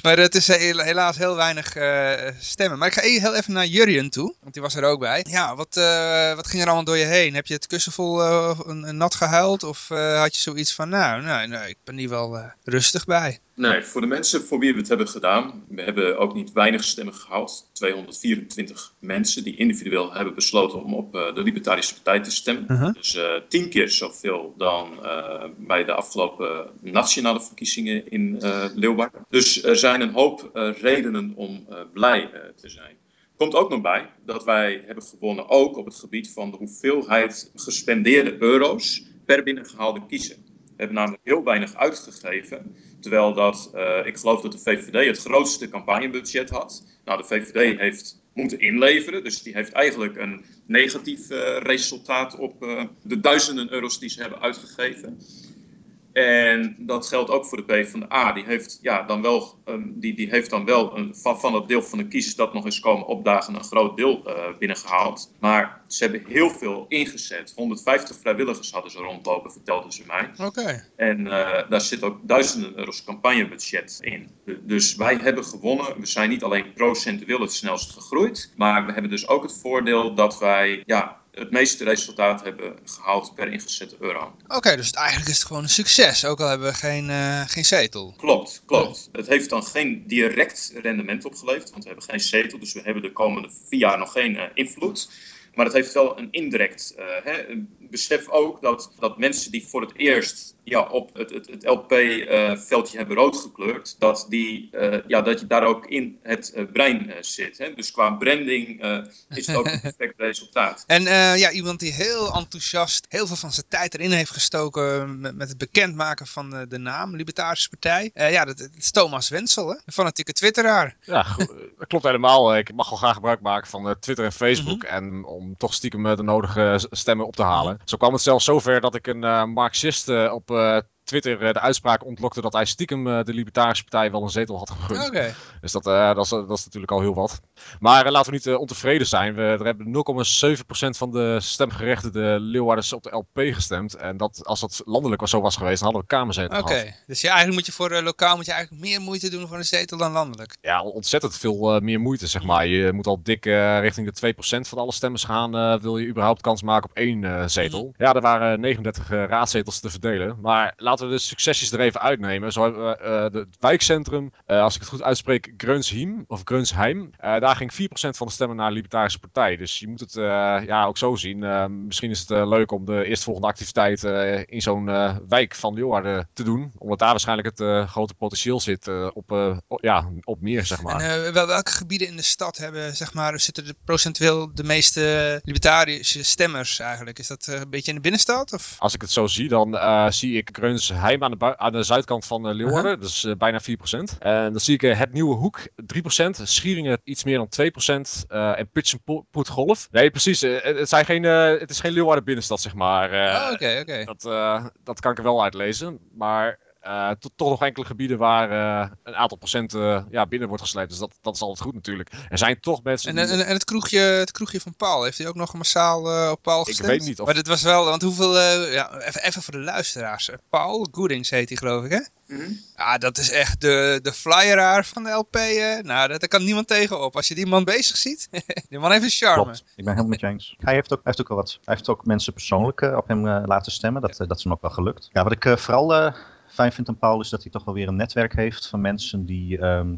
Maar het is he- helaas heel weinig eh, stemmen. Maar ik ga e- heel even naar Jurjen toe, want die was er ook bij. Ja, wat, eh, wat ging er allemaal door je heen? Heb je het kussen vol eh, nat gehuild? Of eh, had je zoiets van, nou, nee, nee, ik ben hier wel eh, rustig bij? Nee, voor de mensen voor wie we het hebben gedaan, we hebben ook niet weinig stemmen gehaald. 224 mensen die individueel hebben besloten om op eh, de Libertarische Partij te stemmen. Mhm. Dus eh, tien keer zoveel dan eh, bij de afgelopen nationale verkiezingen in Leeuwarden. Dus er zijn een hoop redenen om blij te zijn. Komt ook nog bij dat wij hebben gewonnen ook op het gebied van de hoeveelheid gespendeerde euro's per binnengehaalde kiezer. We hebben namelijk heel weinig uitgegeven. Terwijl dat, eh, ik geloof dat de VVD het grootste campagnebudget had. Nou, de VVD heeft moeten inleveren. Dus die heeft eigenlijk een negatief eh, resultaat op eh, de duizenden euro's die ze hebben uitgegeven. En dat geldt ook voor de PvdA. Die heeft, ja, dan wel, een, die, die heeft dan wel een, van, van het deel van de kiezers dat nog eens komen opdagen een groot deel eh, binnengehaald. Maar ze hebben heel veel ingezet. 150 vrijwilligers hadden ze rondlopen, vertelden ze mij. Oké. En eh, daar zit ook duizenden euro's campagnebudget in. Du- Dus wij hebben gewonnen. We zijn niet alleen procentueel het snelst gegroeid. Maar we hebben dus ook het voordeel dat wij ja, het meeste resultaat hebben gehaald per ingezette euro. Oké, dus het- eigenlijk is het gewoon een succes, ook al hebben we geen, eh, geen zetel. Klopt, klopt. Het heeft dan geen direct rendement opgeleverd, want we hebben geen zetel, dus we hebben de komende vier jaar nog geen eh, invloed. Maar het heeft wel een indirect. eh, hè, besef ook dat, dat mensen die voor het eerst ja, op het, het, het LP-veldje hebben rood gekleurd, dat, die, eh, ja, dat je daar ook in het eh, brein eh, zit. Hè? Dus qua branding eh, is het ook een perfect resultaat. En eh, ja, iemand die heel enthousiast heel veel van zijn tijd erin heeft gestoken met, met het bekendmaken van de, de naam, Libertarische Partij. Eh, ja, dat, dat is Thomas Wensel, hè? een fanatieke twitteraar. Ja, dat klopt helemaal. Ik mag wel graag gebruik maken van eh, Twitter en Facebook. En om toch stiekem eh, de nodige stemmen op te halen. Zo kwam het zelfs zover dat ik een eh, Marxist eh, op eh, Twitter eh, de uitspraak ontlokte dat hij stiekem eh, de Libertarische Partij wel een zetel had gegund. Oké. Dus dat, eh, dat, is, dat is natuurlijk al heel wat. Maar laten we niet ontevreden zijn. We er hebben 0,7% van de stemgerechtigde Leeuwarders op de LP gestemd. En dat, als dat landelijk was zo was geweest, dan hadden we kamerzetel Oké, dus ja, eigenlijk moet je voor lokaal moet je eigenlijk meer moeite doen voor een zetel dan landelijk. Ja, ontzettend veel meer moeite, zeg maar. Je moet al dik richting de 2% van alle stemmers gaan. wil je überhaupt kans maken op één zetel. Ja, er waren 39 eh, raadzetels te verdelen. Maar laten we de succesjes er even uitnemen. Zo hebben we eh, de- het wijkcentrum, eh, als ik het goed uitspreek, Greunsheim. Of Greunsheim. Eh, daar ging 4% van de stemmen naar de Libertarische Partij. Dus je moet het ja, ook zo zien. Misschien is het leuk om de eerstvolgende activiteit in zo'n wijk van Leeuwarden te doen. Omdat daar waarschijnlijk het grote potentieel zit op, ja, op meer, zeg maar. En wel, welke gebieden in de stad hebben, zeg maar, zitten er procentueel de meeste libertarische stemmers eigenlijk? Is dat een beetje in de binnenstad? Of? Als ik het zo zie, dan zie ik Greunsheim aan de, aan de zuidkant van eh, Leeuwarden. Eh, bijna 4%. En dan zie ik eh, Het Nieuwe Hoek 3%. Schieringen iets meer dan 2%. eh en Putsenpoet Golf. Nee, precies. het, zijn geen, het is geen Leeuwarden binnenstad, zeg maar. Oh, Oké, oké. dat, dat kan ik er wel uitlezen. Maar eh, to- toch nog enkele gebieden waar eh, een aantal procent eh, ja, binnen wordt gesleept. Dus dat, dat is altijd goed natuurlijk. Er zijn toch mensen En, die... en, en het, kroegje, het kroegje van Paul, heeft hij ook nog massaal eh, op Paul Ik gestemd? weet niet of- Maar dit was wel, want hoeveel, eh, ja, even, even voor de luisteraars. Paul Goodings heet hij geloof ik hè? Mhm. Ja, dat is echt de, de flyeraar van de LP. Nou, daar daar kan niemand tegenop. Als je die man bezig ziet, die man heeft een charme. Klopt, ik ben helemaal met je eens. Hij heeft ook, hij heeft ook wel wat. Hij heeft ook mensen persoonlijk op hem laten stemmen. Dat, dat is hem ook wel gelukt. Ja, wat ik eh, vooral eh, fijn vind aan Paul is dat hij toch wel weer een netwerk heeft van mensen die, ehm,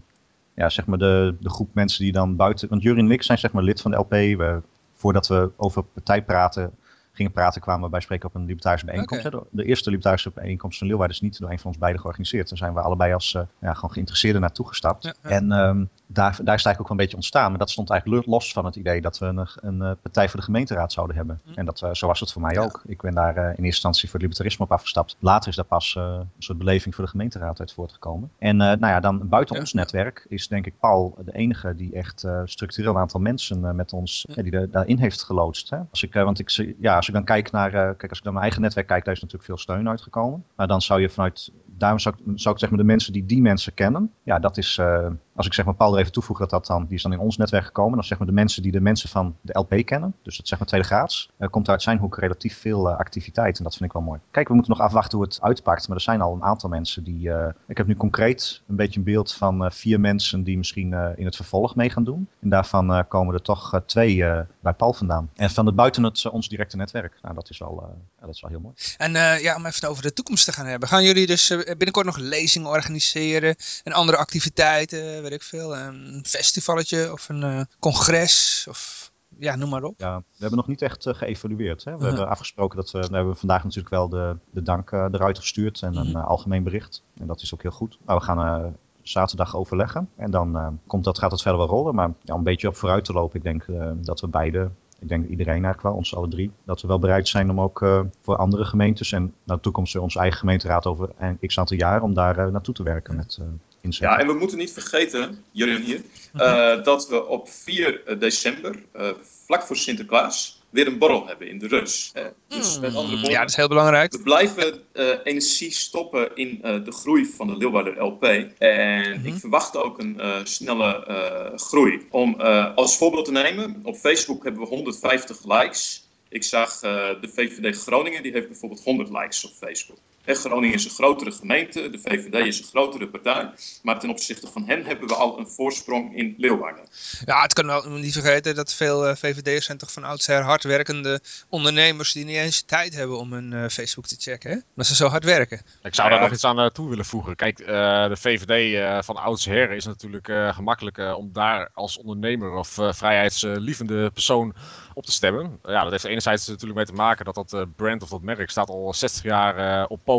ja, zeg maar de, de groep mensen die dan buiten. Want Jury en ik zijn zeg maar lid van de LP. We, voordat we over partij praten, gingen praten, kwamen we bij spreken op een libertarische bijeenkomst. De, eerste libertarische bijeenkomst van Leeuwarden is niet door een van ons beiden georganiseerd. Daar zijn we allebei als eh, ja, gewoon geïnteresseerden naartoe gestapt. Ja, ja. En ehm, daar, daar is het eigenlijk ook wel een beetje ontstaan. Maar dat stond eigenlijk lo- los van het idee dat we een, een eh, partij voor de gemeenteraad zouden hebben. Hm. En dat, eh, zo was het voor mij ook. Ik ben daar in eerste instantie voor het libertarisme op afgestapt. Later is daar pas een soort beleving voor de gemeenteraad uit voortgekomen. En nou ja, dan buiten ons netwerk is denk ik Paul de enige die echt structureel een aantal mensen met ons die daarin heeft geloodst. Hè? Als ik, want ik, ja, als ik dan kijk naar, eh, kijk, als ik naar mijn eigen netwerk kijk, daar is natuurlijk veel steun uitgekomen. Maar dan zou je vanuit, daarom zou ik, zou zeg maar de mensen die die mensen kennen, ja, dat is, eh, als ik zeg maar Paul er even toevoeg dat dat dan, die is dan in ons netwerk gekomen, dan zeg maar de mensen die de mensen van de LP kennen, dus dat zeg maar tweede graads, eh, komt uit zijn hoek relatief veel activiteit en dat vind ik wel mooi. Kijk, we moeten nog afwachten hoe het uitpakt, maar er zijn al een aantal mensen die, ik heb nu concreet een beetje een beeld van vier mensen die misschien in het vervolg mee gaan doen. En daarvan komen er toch twee bij Paul vandaan. En van het buiten het, ons directe netwerk. Nou, dat is wel, eh, dat is wel heel mooi. En eh, ja, om even over de toekomst te gaan hebben. Gaan jullie dus eh, binnenkort nog lezingen organiseren en andere activiteiten, weet ik veel, een festivalletje of een congres of ja, noem maar op. Ja, we hebben nog niet echt geëvalueerd. Hè? We Mhm. hebben afgesproken dat we, we hebben vandaag natuurlijk wel de, de dank eruit gestuurd en een Mhm. eh, algemeen bericht. En dat is ook heel goed. Maar we gaan zaterdag overleggen en dan eh, komt dat, gaat het verder wel rollen. Maar ja, om een beetje op vooruit te lopen, ik denk eh, dat we beide, ik denk iedereen eigenlijk wel, ons alle drie, dat we wel bereid zijn om ook eh, voor andere gemeentes en naar de toekomst weer onze eigen gemeenteraad over een x aantal jaar, om daar eh, naartoe te werken met eh inzet. Ja, en we moeten niet vergeten, Jurjen hier, eh, dat we op 4 december, eh, vlak voor Sinterklaas, weer een borrel hebben in de Rus. Eh, dus met andere woorden, Ja, dat is heel belangrijk. we blijven eh, energie stoppen in eh, de groei van de Leeuwarder LP. En Mhm. ik verwacht ook een eh, snelle eh, groei. Om eh, als voorbeeld te nemen, op Facebook hebben we 150 likes. Ik zag eh, de VVD Groningen, die heeft bijvoorbeeld 100 likes op Facebook. En Groningen is een grotere gemeente, de VVD is een grotere partij. Maar ten opzichte van hen hebben we al een voorsprong in Leeuwarden. Ja, het kan wel niet vergeten dat veel eh, VVD'ers zijn toch van oudsher hardwerkende ondernemers die niet eens tijd hebben om hun eh, Facebook te checken. Hè? Maar ze zo hard werken. Ik zou Ja. daar nog iets aan eh, toe willen voegen. Kijk, eh, de VVD eh, van oudsher is natuurlijk eh, gemakkelijk eh, om daar als ondernemer of eh, vrijheidslievende persoon op te stemmen. Ja, dat heeft enerzijds natuurlijk mee te maken dat dat eh, brand of dat merk staat al 60 jaar eh, op poten.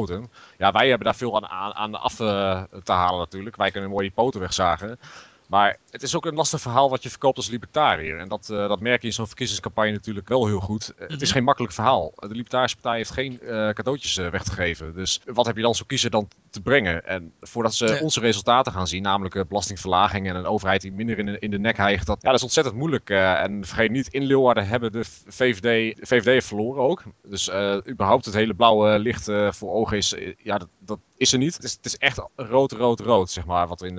Ja, wij hebben daar veel aan, aan, af eh, te halen natuurlijk. Wij kunnen mooi die poten wegzagen. Maar het is ook een lastig verhaal wat je verkoopt als libertariër. En dat, eh, dat merk je in zo'n verkiezingscampagne natuurlijk wel heel goed. Eh, Het is Mhm. geen makkelijk verhaal. De Libertarische Partij heeft geen eh, cadeautjes eh, weg te geven. Dus wat heb je dan zo kiezer dan te brengen? En voordat ze Ja. onze resultaten gaan zien, namelijk belastingverlaging en een overheid die minder in de, in de nek hijgt, dat, ja, dat is ontzettend moeilijk. en vergeet niet, in Leeuwarden hebben de VVD, de VVD heeft verloren ook. Dus überhaupt het hele blauwe licht voor ogen is, ja, dat, dat is er niet. Het is, het is echt rood, rood, rood, zeg maar, wat in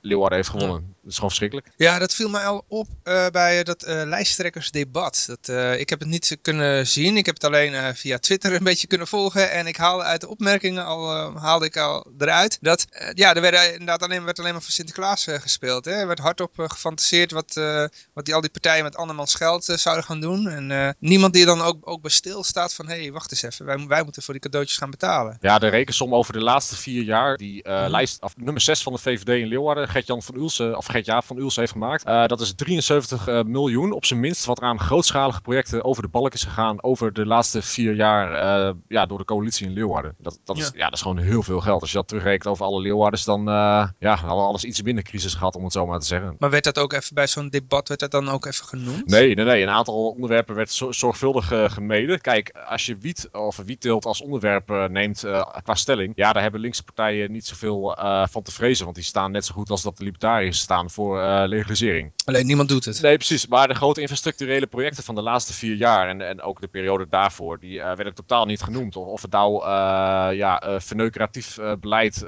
Leeuwarden heeft gewonnen. Dat is gewoon verschrikkelijk. Ja, dat viel mij al op eh, bij dat eh, lijsttrekkersdebat. Dat, eh, ik heb het niet kunnen zien. Ik heb het alleen eh, via Twitter een beetje kunnen volgen. En ik haalde uit de opmerkingen al, eh, haalde ik al eruit dat eh, ja, er werd inderdaad alleen, werd alleen maar voor Sinterklaas eh, gespeeld. Hè. Er werd hardop eh, gefantaseerd wat, eh, wat die, al die partijen met andermans geld eh, zouden gaan doen. En eh, niemand die dan ook, ook bij stilstaat van hé, hey, wacht eens even. Wij, wij moeten voor die cadeautjes gaan betalen. Ja, de rekensom over de laatste vier jaar, die eh, Mhm. lijst, of, nummer 6 van de VVD in Leeuwarden, Gert-Jan van Ulsen, of Gert-Jaap van Ulsen heeft gemaakt. Eh, dat is 73 eh, miljoen op zijn minst, wat er aan grootschalige projecten over de balk is gegaan over de laatste vier jaar eh, ja, door de coalitie in Leeuwarden. Dat, dat, is, Ja. ja. dat is gewoon heel veel geld. Als je dat terugrekent over alle Leeuwarders, dan eh, ja, hadden we alles iets minder crisis gehad, om het zo maar te zeggen. Maar werd dat ook even bij zo'n debat, werd dat dan ook even genoemd? Nee, nee, nee. Een aantal onderwerpen werd zo- zorgvuldig eh, gemeden. Kijk, als je wiet of wietteelt als onderwerp eh, neemt eh, qua stelling, ja, daar hebben linkse partijen niet zoveel eh, van te vrezen. Want die staan net zo goed als dat de libertariërs staan voor eh, legalisering. Alleen niemand doet het. Nee, precies. Maar de grote infrastructurele projecten van de laatste vier jaar en, en ook de periode daarvoor, die eh, werden totaal niet genoemd. Of, of het nou eh ja, verneukeratief beleid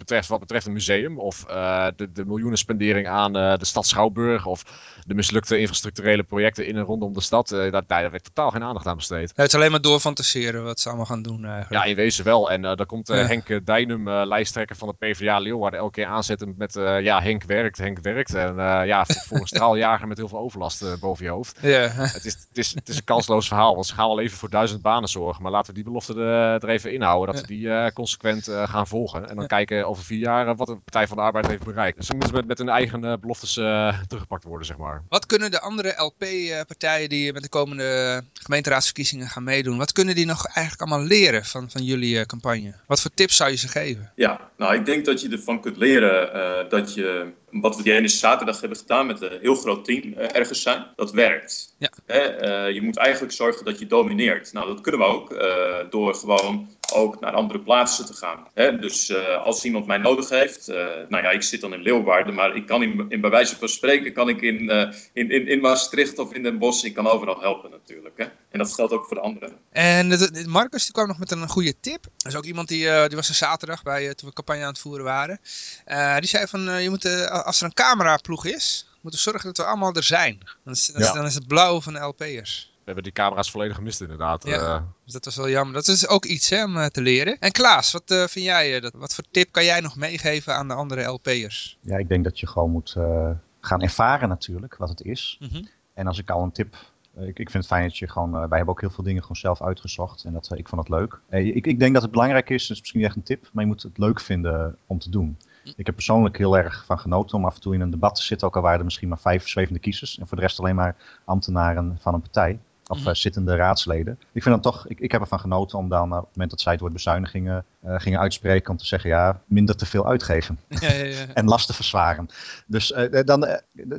betreft wat betreft een museum, of eh, de, de miljoenen spendering aan eh, de stad Schouwburg, of de mislukte infrastructurele projecten in en rondom de stad. eh, daar, daar werd totaal geen aandacht aan besteed. Het is alleen maar doorfantaseren wat ze allemaal gaan doen eigenlijk. Ja, in wezen wel. En daar komt Ja. Henk Dijnum, lijsttrekker van de PvdA Leeuwarden, elke keer aanzetten met ja, Henk werkt, Henk werkt. En ja, voor, voor een straaljager met heel veel overlast boven je hoofd. Ja. Het is, het, is, het is een kansloos verhaal, want ze gaan wel even voor duizend banen zorgen. Maar laten we die belofte er, er even inhouden, dat we die consequent gaan volgen. En dan Ja. kijken over vier jaar eh, wat de Partij van de Arbeid heeft bereikt. Dus dan moeten ze met, met hun eigen eh, beloftes eh, teruggepakt worden, zeg maar. Wat kunnen de andere LP-partijen die met de komende gemeenteraadsverkiezingen gaan meedoen, wat kunnen die nog eigenlijk allemaal leren van, van jullie eh, campagne? Wat voor tips zou je ze geven? Ja, nou ik denk dat je ervan kunt leren eh, dat je, wat we die ene zaterdag hebben gedaan met een heel groot team ergens zijn, dat werkt. Ja. Hè, eh, je moet eigenlijk zorgen dat je domineert. Nou, dat kunnen we ook eh, door gewoon ook naar andere plaatsen te gaan. Hè? Dus eh, als iemand mij nodig heeft, eh, nou ja, ik zit dan in Leeuwarden, maar ik kan in, in bij wijze van spreken, kan ik in, eh, in, in, in Maastricht of in Den Bosch, ik kan overal helpen natuurlijk. Hè? En dat geldt ook voor de anderen. En de- Marcus die kwam nog met een goede tip. Dat is ook iemand die, eh, die was er zaterdag bij eh, toen we campagne aan het voeren waren. Eh, die zei van, je moet, eh, als er een cameraploeg is, moeten we zorgen dat we allemaal er zijn. Dan is, dan is- Ja. dan is het blauw van de LP'ers. We hebben die camera's volledig gemist inderdaad. Ja. Eh, Dus dat was wel jammer. Dat is ook iets hè, om eh, te leren. En Klaas, wat eh, vind jij? eh, dat, wat voor tip kan jij nog meegeven aan de andere LP'ers? Ja, ik denk dat je gewoon moet eh, gaan ervaren natuurlijk wat het is. Mhm. En als ik al een tip. Ik, ik vind het fijn dat je gewoon. eh, wij hebben ook heel veel dingen gewoon zelf uitgezocht. En dat, ik vond het leuk. Eh, ik, ik denk dat het belangrijk is. Het is misschien niet echt een tip. Maar je moet het leuk vinden om te doen. Ik heb persoonlijk heel erg van genoten om af en toe in een debat te zitten. Ook al waren er misschien maar vijf zwevende kiezers. En voor de rest alleen maar ambtenaren van een partij. Of Mhm. eh, zittende raadsleden. Ik vind dan toch, ik, ik heb ervan genoten om dan eh, op het moment dat zij het woord bezuinigingen eh, gingen uitspreken. Om te zeggen, ja, minder te veel uitgeven ja, ja, ja. en lasten verzwaren. Dus dan,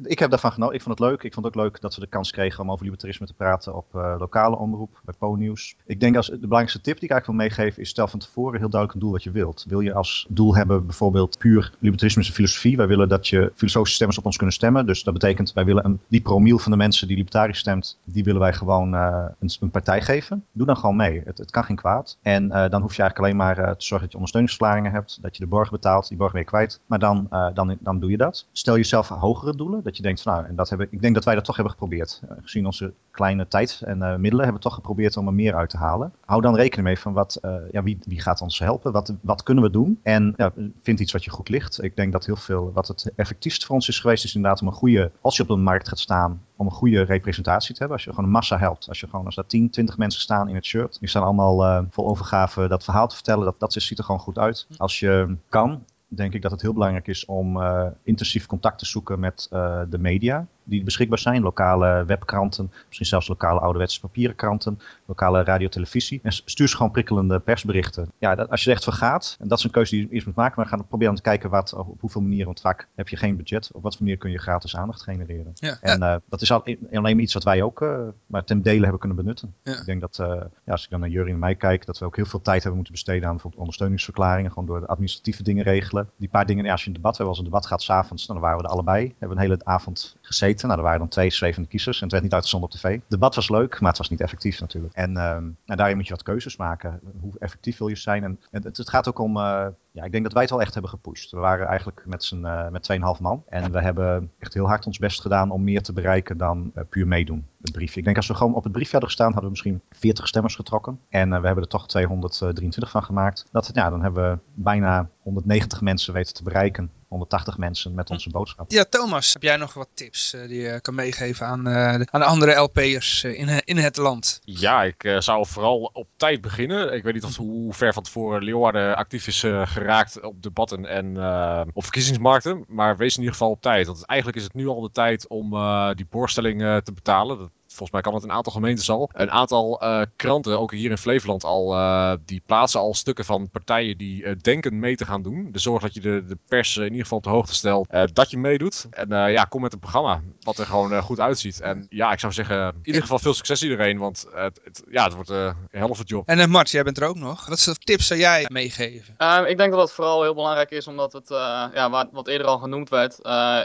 ik heb daarvan genoten. Ik vond het leuk. Ik vond het ook leuk dat we de kans kregen om over libertarisme te praten op lokale omroep, bij Po-nieuws. Ik denk als de belangrijkste tip die ik eigenlijk wil meegeven is stel van tevoren heel duidelijk een doel wat je wilt. Wil je als doel hebben bijvoorbeeld puur libertarisme filosofie. Wij willen dat je filosofische stemmers op ons kunnen stemmen. Dus dat betekent wij willen een, die promiel van de mensen die libertarisch stemt, die willen wij gewoon eh, een, een partij geven. Doe dan gewoon mee. Het, het kan geen kwaad. En eh, dan hoef je eigenlijk alleen maar eh, te zorgen dat je ondersteuningsverklaringen hebt, dat je de borg betaalt, die borg weer kwijt. Maar dan, dan, dan doe je dat. Stel jezelf hogere doelen, dat je denkt van nou, en dat hebben, ik denk dat wij dat toch hebben geprobeerd. Gezien onze kleine tijd en middelen hebben we toch geprobeerd om er meer uit te halen. Hou dan rekening mee van wat, ja, wie, wie gaat ons helpen, wat, wat kunnen we doen. En ja, vind iets wat je goed ligt. Ik denk dat heel veel, wat het effectiefst voor ons is geweest, is inderdaad om een goede, als je op een markt gaat staan, om een goede representatie te hebben. Als je gewoon een massa helpt. Als je gewoon, als daar 10, 20 mensen staan in het shirt. Die staan allemaal eh, vol overgave dat verhaal te vertellen. Dat, dat ziet er gewoon goed uit. Als je kan, denk ik dat het heel belangrijk is om eh, intensief contact te zoeken met eh, de media die beschikbaar zijn. Lokale webkranten, misschien zelfs lokale ouderwetse papieren kranten, lokale radio, televisie. En stuur ze gewoon prikkelende persberichten. Ja, dat, als je er echt voor gaat, en dat is een keuze die je eerst moet maken, maar gaan proberen te kijken wat, op hoeveel manieren, want vaak heb je geen budget, op wat voor manier kun je gratis aandacht genereren. Ja. En eh, dat is al, alleen iets wat wij ook uh, maar ten dele hebben kunnen benutten. Ja. Ik denk dat, uh, ja, als ik dan naar Jury en mij kijk, dat we ook heel veel tijd hebben moeten besteden aan bijvoorbeeld ondersteuningsverklaringen, gewoon door de administratieve dingen regelen. Die paar dingen, ja, als je een debat hebt, als een debat gaat s'avonds, dan waren we er allebei. Hebben we een hele avond gezeten. Nou, er waren dan twee zwevende kiezers en het werd niet uitgezonden op tv. Het debat was leuk, maar het was niet effectief natuurlijk. En uh, nou, daarin moet je wat keuzes maken. Hoe effectief wil je zijn? En het, het gaat ook om, uh, ja, ik denk dat wij het al echt hebben gepusht. We waren eigenlijk met, z'n, uh, met 2,5 man. En we hebben echt heel hard ons best gedaan om meer te bereiken dan uh, puur meedoen. Het briefje. Ik denk als we gewoon op het briefje hadden gestaan, hadden we misschien 40 stemmers getrokken. En uh, we hebben er toch 223 van gemaakt. Dat, ja, dan hebben we bijna 190 mensen weten te bereiken. 180 mensen met onze boodschap. Ja, Thomas, heb jij nog wat tips uh, die je kan meegeven aan, uh, de, aan de andere LP'ers uh, in, in het land? Ja, ik uh, zou vooral op tijd beginnen. Ik weet niet of, hoe ver van tevoren Leeuwarden actief is uh, geraakt op debatten en uh, op verkiezingsmarkten. Maar wees in ieder geval op tijd. Want eigenlijk is het nu al de tijd om uh, die borgstelling uh, te betalen. Dat volgens mij kan het een aantal gemeentes al. Een aantal uh, kranten, ook hier in Flevoland al, uh, die plaatsen al stukken van partijen die uh, denken mee te gaan doen. Dus zorg dat je de, de pers in ieder geval op de hoogte stelt dat je meedoet. En ja, kom met een programma wat er gewoon goed uitziet. En ja, ik zou zeggen, in ieder geval veel succes iedereen, want het, het ja, het wordt een helft job. En Mart, jij bent er ook nog. Wat soort tips zou jij meegeven? Uh, ik denk dat dat vooral heel belangrijk is, omdat het, ja, wat, wat eerder al genoemd werd,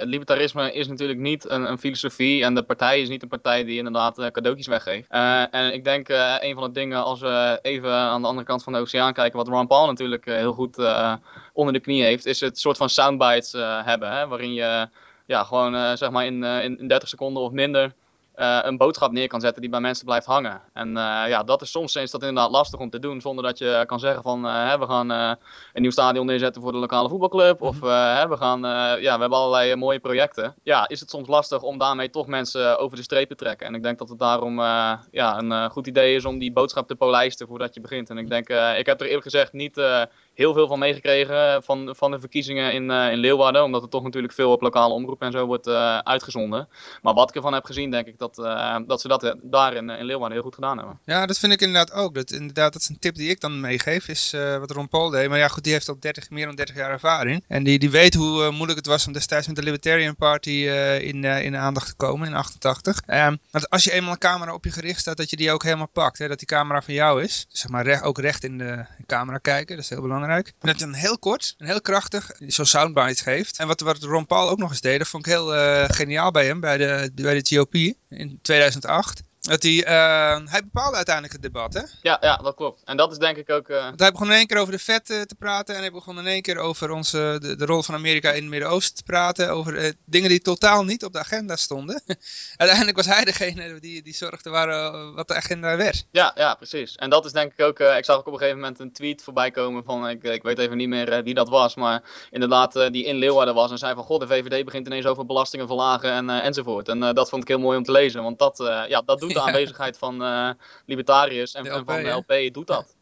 libertarisme is natuurlijk niet een, een filosofie en de partij is niet een partij die inderdaad inderdaad cadeautjes weggeeft. Uh, en ik denk uh, een van de dingen, als we even aan de andere kant van de oceaan kijken, wat Ron Paul natuurlijk heel goed onder de knie heeft, is het soort van soundbites hebben, hè, waarin je ja, gewoon zeg maar in, in 30 seconden of minder eh, een boodschap neer kan zetten die bij mensen blijft hangen. En eh, ja, dat is soms is dat inderdaad lastig om te doen zonder dat je kan zeggen van eh, hè, we gaan een nieuw stadion neerzetten voor de lokale voetbalclub. Of eh, hè, we gaan, ja, we hebben allerlei mooie projecten. Ja, is het soms lastig om daarmee toch mensen over de streep te trekken. En ik denk dat het daarom ja, een goed idee is om die boodschap te polijsten voordat je begint. En ik denk, eh, ik heb er eerlijk gezegd niet heel veel van meegekregen van, van de verkiezingen in, eh, in Leeuwarden. Omdat er toch natuurlijk veel op lokale omroep en zo wordt eh, uitgezonden. Maar wat ik ervan heb gezien, denk ik dat, eh, dat ze dat eh, daar in, in Leeuwarden heel goed gedaan hebben. Ja, dat vind ik inderdaad ook. Dat, inderdaad, dat is een tip die ik dan meegeef, is eh, wat Ron Paul deed. Maar ja, goed, die heeft al 30, meer dan 30 jaar ervaring. En die, die weet hoe eh, moeilijk het was om destijds met de Libertarian Party eh, in, eh, in aandacht te komen in 88. Ehm want als je eenmaal een camera op je gericht staat, dat je die ook helemaal pakt. Hè? Dat die camera van jou is. Dus zeg maar recht, ook recht in de camera kijken, dat is heel belangrijk. En dat dan heel kort en heel krachtig zo'n soundbite geeft. En wat, wat Ron Paul ook nog eens deed, dat vond ik heel eh, geniaal bij hem, bij de, bij de GOP in 2008. Dat hij, eh, hij bepaalde uiteindelijk het debat, hè? Ja, ja, dat klopt. En dat is denk ik ook... eh, Want hij begon in één keer over de vet eh, te praten. En hij begon in één keer over onze, de, de rol van Amerika in het Midden-Oosten te praten. Over dingen die totaal niet op de agenda stonden. Uiteindelijk was hij degene die, die zorgde waar, wat de agenda werd. Ja, ja, precies. En dat is denk ik ook. ik zag ook op een gegeven moment een tweet voorbij komen van. Ik, ik weet even niet meer wie dat was. Maar inderdaad, die in Leeuwarden was. En zei van: God, de VVD begint ineens over belastingen verlagen en, enzovoort. En dat vond ik heel mooi om te lezen. Want dat, ja, dat doet de Ja. aanwezigheid van eh, libertariërs en, en van de? LP doet dat.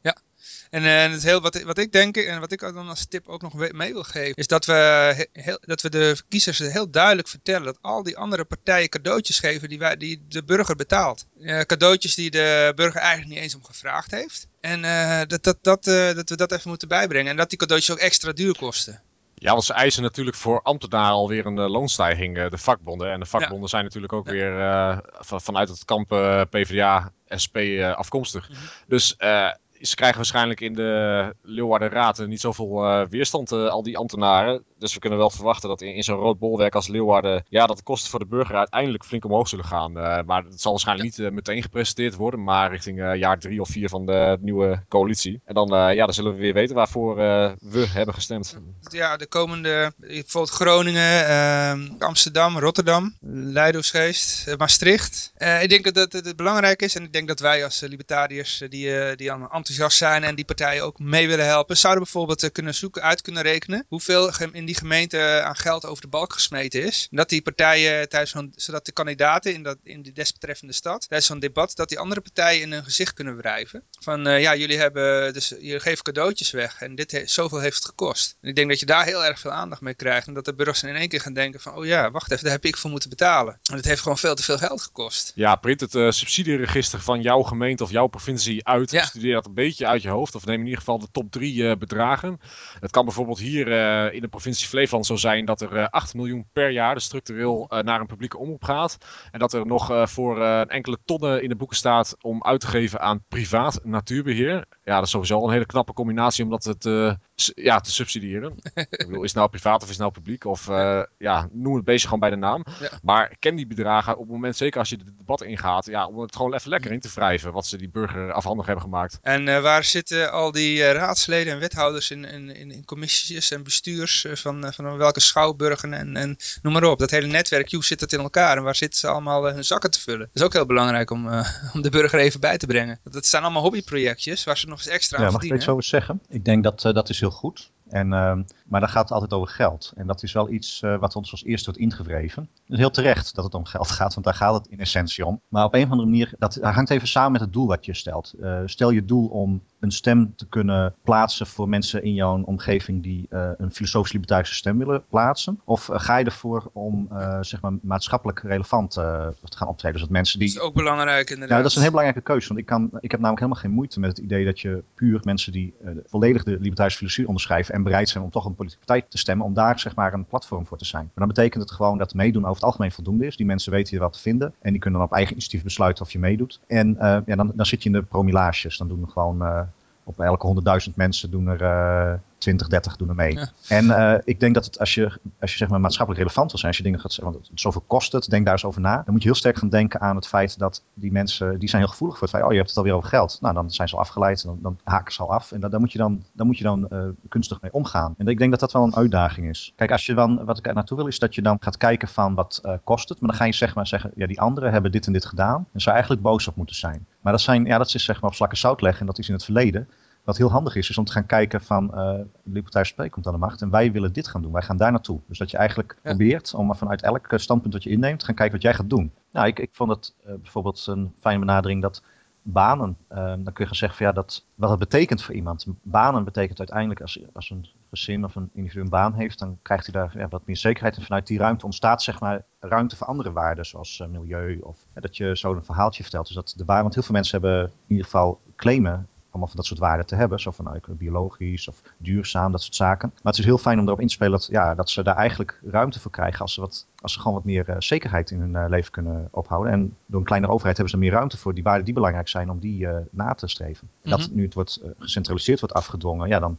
En eh, het is heel, wat, wat ik denk en wat ik ook dan als tip ook nog mee wil geven, is dat we, he- heel, dat we de kiezers heel duidelijk vertellen dat al die andere partijen cadeautjes geven die, wij, die de burger betaalt. Eh, cadeautjes die de burger eigenlijk niet eens om gevraagd heeft. En dat, dat, dat, dat we dat even moeten bijbrengen. En dat die cadeautjes ook extra duur kosten. Ja, want ze eisen natuurlijk voor ambtenaren alweer een eh, loonstijging, eh, de vakbonden. En de vakbonden zijn natuurlijk ook Ja. weer eh, van, vanuit het kamp PvdA, SP afkomstig. Mhm. Dus eh, ze krijgen waarschijnlijk in de Leeuwarden Raad eh, niet zoveel eh, weerstand, eh, al die ambtenaren. Dus we kunnen wel verwachten dat in, in zo'n rood bolwerk als Leeuwarden, ja, dat de kosten voor de burger uiteindelijk flink omhoog zullen gaan. Maar het zal waarschijnlijk niet meteen gepresenteerd worden, maar richting jaar drie of vier van de nieuwe coalitie. En dan, ja, dan zullen we weer weten waarvoor we hebben gestemd. ja, de komende, bijvoorbeeld Groningen, ehm, Amsterdam, Rotterdam, Leidensgeest, eh, Maastricht. Ik denk dat het, belangrijk is en ik denk dat wij als libertariërs die, die allemaal enthousiast zijn en die partijen ook mee willen helpen, zouden bijvoorbeeld eh, kunnen zoeken, uit kunnen rekenen hoeveel in die gemeente aan geld over de balk gesmeten is. En dat die partijen tijdens zo'n, zodat de kandidaten in, dat, in die desbetreffende stad, tijdens zo'n debat, dat die andere partijen in hun gezicht kunnen wrijven. Van eh, ja, jullie hebben, dus jullie geven cadeautjes weg en dit he- zoveel heeft het gekost. En ik denk dat je daar heel erg veel aandacht mee krijgt. En dat de burgers in één keer gaan denken van, oh ja, wacht even, daar heb ik voor moeten betalen. En het heeft gewoon veel te veel geld gekost. Ja, print het eh, subsidieregister van jouw gemeente of jouw provincie uit. Ja. Studeer dat een beetje uit je hoofd. Of neem in ieder geval de top drie eh, bedragen. Het kan bijvoorbeeld hier eh, in de provincie Flevoland zo zijn dat er eh 8 miljoen per jaar dus structureel eh, naar een publieke omroep gaat. En dat er nog eh, voor eh, enkele tonnen in de boeken staat om uit te geven aan privaat natuurbeheer. Ja, dat is sowieso een hele knappe combinatie om dat het, eh, ja, te subsidiëren. Ik bedoel, is het nou privaat of is het nou publiek? Of eh, ja, noem het beestje gewoon bij de naam. Ja. Maar ken die bedragen op het moment, zeker als je het debat ingaat, ja, om het gewoon even lekker in te wrijven wat ze die burger afhandig hebben gemaakt. En eh, waar zitten al die eh, raadsleden en wethouders in, in, in, in commissies en bestuurs eh, van, eh, van welke schouwburgen en, en noem maar op. Dat hele netwerk, hoe zit dat in elkaar en waar zitten ze allemaal eh, hun zakken te vullen? Dat is ook heel belangrijk om, eh, om de burger even bij te brengen. Dat, dat zijn allemaal hobbyprojectjes waar ze nog eens extra Ja, aan mag ik er verdienen. iets over zeggen? Ik denk dat eh, dat is heel goed. En, ehm, maar dan gaat het altijd over geld. En dat is wel iets eh, wat ons als eerste wordt ingewreven. Het is heel terecht dat het om geld gaat, want daar gaat het in essentie om. Maar op een of andere manier, dat hangt even samen met het doel wat je stelt. Eh, stel je doel om een stem te kunnen plaatsen voor mensen in jouw omgeving die eh, een filosofisch-libertarische stem willen plaatsen? Of ga je ervoor om zeg maar maatschappelijk relevant te gaan optreden? Dus dat mensen die Dat is ook belangrijk inderdaad. nou, dat is een heel belangrijke keuze. Want ik, kan, ik heb namelijk helemaal geen moeite met het idee dat je puur mensen die volledig de libertarische filosofie onderschrijven en bereid zijn om toch een politieke partij te stemmen, om daar zeg maar een platform voor te zijn. Maar dan betekent het gewoon dat meedoen over het algemeen voldoende is. Die mensen weten hier wat te vinden en die kunnen dan op eigen initiatief besluiten of je meedoet. En eh, ja, dan, dan zit je in de promillages. Dan doen we gewoon. eh, op elke 100.000 mensen doen er eh 20, 30 doen er mee. Ja. En eh, ik denk dat het, als je, als je zeg maar maatschappelijk relevant wil zijn, als je dingen gaat zeggen, want het, zoveel kost het, denk daar eens over na. Dan moet je heel sterk gaan denken aan het feit dat die mensen, die zijn heel gevoelig voor het feit, oh je hebt het alweer over geld. Nou, dan zijn ze al afgeleid, dan, dan haken ze al af. En dan, dan moet je dan, dan, moet je dan eh, kunstig mee omgaan. En ik denk dat dat wel een uitdaging is. Kijk, als je dan, wat ik er naartoe wil, is dat je dan gaat kijken van wat eh, kost het. Maar dan ga je zeg maar zeggen, ja, die anderen hebben dit en dit gedaan. En zou eigenlijk boos op moeten zijn. Maar dat zijn, ja, dat is zeg maar op slakken zout leggen en dat is in het verleden. Wat heel handig is, is om te gaan kijken van uh, de Libertarische Partij komt aan de macht en wij willen dit gaan doen. Wij gaan daar naartoe. Dus dat je eigenlijk Ja. probeert om vanuit elk eh, standpunt dat je inneemt, te gaan kijken wat jij gaat doen. Nou, ik, ik vond het eh, bijvoorbeeld een fijne benadering dat banen, dan kun je gaan zeggen van ja, dat, wat het betekent voor iemand. Banen betekent uiteindelijk als, als een gezin of een individu een baan heeft, dan krijgt hij daar ja, wat meer zekerheid. En vanuit die ruimte ontstaat zeg maar ruimte voor andere waarden, zoals milieu of ja, dat je zo een verhaaltje vertelt. Dus dat de waarde, want heel veel mensen hebben in ieder geval claimen allemaal van dat soort waarden te hebben. Zo van nou, biologisch of duurzaam, dat soort zaken. Maar het is heel fijn om erop in te spelen dat, ja, dat ze daar eigenlijk ruimte voor krijgen als ze, wat, als ze gewoon wat meer eh, zekerheid in hun eh, leven kunnen ophouden. En door een kleinere overheid hebben ze meer ruimte voor die waarden die belangrijk zijn om die eh, na te streven. En Dat Mhm. nu het wordt gecentraliseerd wordt afgedwongen, ja, dan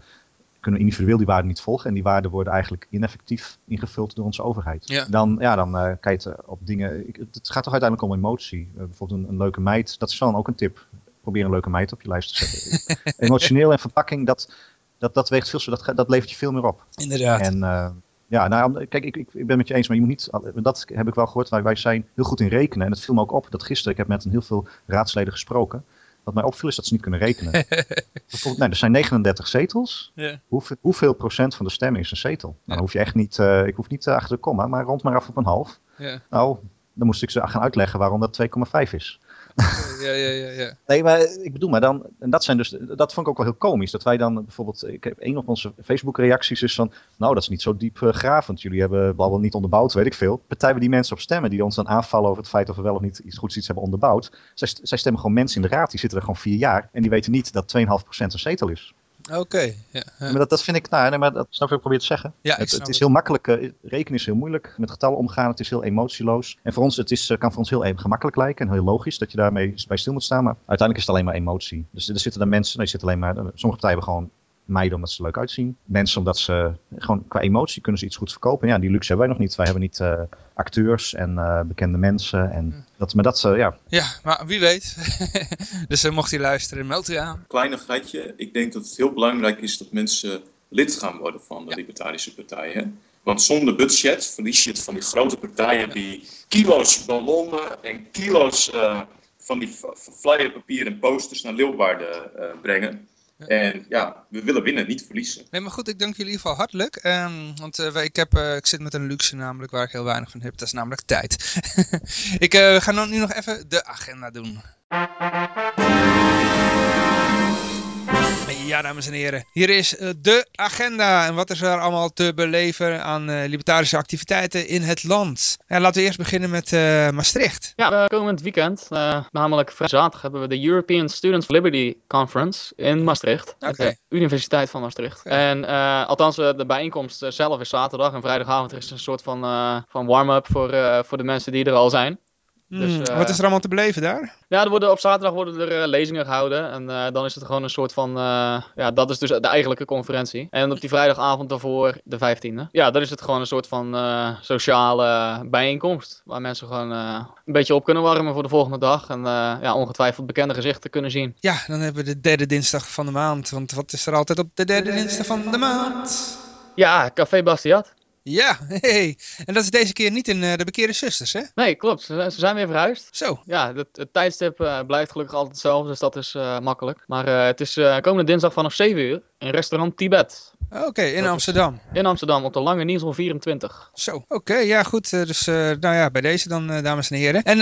kunnen individueel die waarden niet volgen. En die waarden worden eigenlijk ineffectief ingevuld door onze overheid. Ja. Dan, ja, dan je eh, op dingen... ik- het gaat toch uiteindelijk om emotie. Bijvoorbeeld een, een leuke meid, dat is dan ook een tip. Probeer een leuke meid op je lijst te zetten. Emotioneel en verpakking, dat, dat, dat weegt veel, dat, dat levert je veel meer op. Inderdaad. En eh, ja, nou, kijk, ik, ik, ik ben met je eens, maar je moet niet, dat heb ik wel gehoord, wij, wij zijn heel goed in rekenen. En het viel me ook op dat gisteren, ik heb met een heel veel raadsleden gesproken. Wat mij opviel is dat ze niet kunnen rekenen. Bijvoorbeeld, nee, er zijn 39 zetels. Hoeveel, hoeveel procent van de stemmen is een zetel? Nou, dan hoef je echt niet, eh, ik hoef niet eh, achter de komma, maar rond maar af op een half. Nou, dan moest ik ze gaan uitleggen waarom dat 2,5 is. Ja, ja, ja. Nee, maar ik bedoel, maar dan, en dat zijn dus, dat vond ik ook wel heel komisch. Dat wij dan bijvoorbeeld, ik heb één op onze Facebook-reacties is van, nou, dat is niet zo diep eh, gravend. Jullie hebben wel niet onderbouwd, weet ik veel. Partij waar die mensen op stemmen, die ons dan aanvallen over het feit of we wel of niet iets goeds iets hebben onderbouwd. Zij, zij stemmen gewoon mensen in de raad, die zitten er gewoon vier jaar. En die weten niet dat 2,5% een zetel is. Oké. Ja, ja. Maar dat, dat vind ik, nou, nee, maar dat snap ik probeer te zeggen. Ja, het, is heel makkelijk, eh, rekenen is heel moeilijk, met getallen omgaan, het is heel emotieloos. En voor ons, het is, eh, kan voor ons heel even gemakkelijk lijken en heel logisch dat je daarmee bij stil moet staan, maar uiteindelijk is het alleen maar emotie. Dus er zitten dan mensen, nee, er zitten alleen maar, sommige partijen hebben gewoon meiden omdat ze er leuk uitzien. Mensen omdat ze, gewoon qua emotie kunnen ze iets goed verkopen. En ja, die luxe hebben wij nog niet. Wij hebben niet eh, acteurs en eh, bekende mensen. En dat, maar dat, eh, ja, Ja, maar wie weet. dus uh, mocht hij luisteren, meld u aan. Kleinigheidje. Ik denk dat het heel belangrijk is dat mensen lid gaan worden van de Libertarische Partij. Hè? Want zonder budget verlies je het van die grote partijen die kilo's ballonnen en kilo's uh, van die flyerpapier en posters naar Leeuwarden uh, brengen. Ja. En ja, we willen winnen, niet verliezen. Nee, maar goed, ik dank jullie in ieder geval hartelijk. Um, want uh, ik, heb, uh, ik zit met een luxe namelijk waar ik heel weinig van heb. Dat is namelijk tijd. ik uh, ga dan nu nog even de agenda doen. Ja, dames en heren. Hier is uh, de agenda. En wat is er allemaal te beleven aan uh, libertarische activiteiten in het land? Ja, laten we eerst beginnen met uh, Maastricht. Ja, komend weekend, eh, namelijk zaterdag, hebben we de European Students for Liberty Conference in Maastricht. Okay. De Universiteit van Maastricht. Okay. En althans, de bijeenkomst zelf is zaterdag. En vrijdagavond is een soort van, van warm-up voor, voor de mensen die er al zijn. Dus, uh, Wat is er allemaal te beleven daar? Ja, er worden, op zaterdag worden er uh, lezingen gehouden. En uh, dan is het gewoon een soort van... ja, dat is dus de eigenlijke conferentie. En op die vrijdagavond daarvoor, de 15e. Ja, dan is het gewoon een soort van sociale bijeenkomst. Waar mensen gewoon een beetje op kunnen warmen voor de volgende dag. En ja, ongetwijfeld bekende gezichten kunnen zien. Ja, dan hebben we de derde dinsdag van de maand. Want wat is er altijd op de derde dinsdag van de maand? Ja, Café Bastiat. Ja, hey. en dat is deze keer niet in uh, de Bekeerde Zusters, hè? Nee, klopt. Ze, ze zijn weer verhuisd. Zo. Ja, het, het tijdstip uh, blijft gelukkig altijd hetzelfde, dus dat is uh, makkelijk. Maar het is komende dinsdag vanaf 7 uur in restaurant Tibet. Oké, okay, in dat Amsterdam. In Amsterdam, op de Lange Niesel 24. Zo, oké, okay, ja goed. Dus nou ja, bij deze dan, dames en heren. En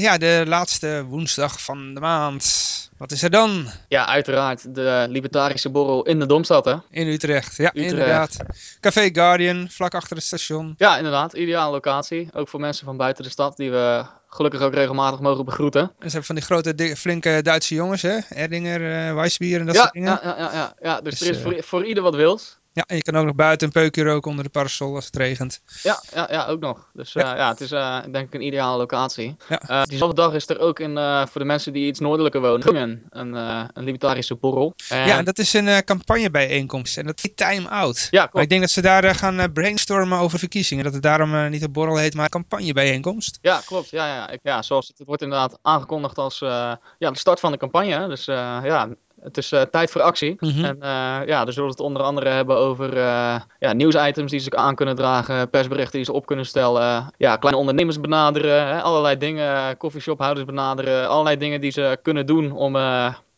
ja, de laatste woensdag van de maand. Wat is er dan? Ja, uiteraard de libertarische borrel in de Domstad, hè? In Utrecht, ja, Utrecht. inderdaad. Café Guardian, vlak achter het station. Ja, inderdaad. Ideale locatie. Ook voor mensen van buiten de stad die we gelukkig ook regelmatig mogen begroeten. En ze hebben van die grote, flinke Duitse jongens, hè? Erdinger, uh, Weissbier en dat ja, soort dingen. Ja, ja, ja, ja. ja. Dus, dus er is voor, uh, voor ieder wat wils. Ja, en je kan ook nog buiten een peukje roken onder de parasol als het regent. Ja, ja, ja ook nog. Dus Ja. ja, ja het is eh, denk ik een ideale locatie. Ja. Eh, diezelfde dag is er ook in, eh, voor de mensen die iets noordelijker wonen, een, eh, een libertarische borrel. Ja, en dat is een eh, campagnebijeenkomst en dat heet Time Out. ja, Maar klopt. ik denk dat ze daar eh, gaan eh, brainstormen over verkiezingen. Dat het daarom eh, niet een borrel heet, maar campagnebijeenkomst. Ja, klopt. Ja, ja, ik, ja, zoals het, het wordt inderdaad aangekondigd als eh, ja, de start van de campagne. Dus eh, ja, het is eh, tijd voor actie. Mhm. En eh, ja, dus zullen we het onder andere hebben over eh, ja, nieuwsitems die ze aan kunnen dragen, persberichten die ze op kunnen stellen, ja, kleine ondernemers benaderen, hè, allerlei dingen, coffeeshophouders benaderen, allerlei dingen die ze kunnen doen om,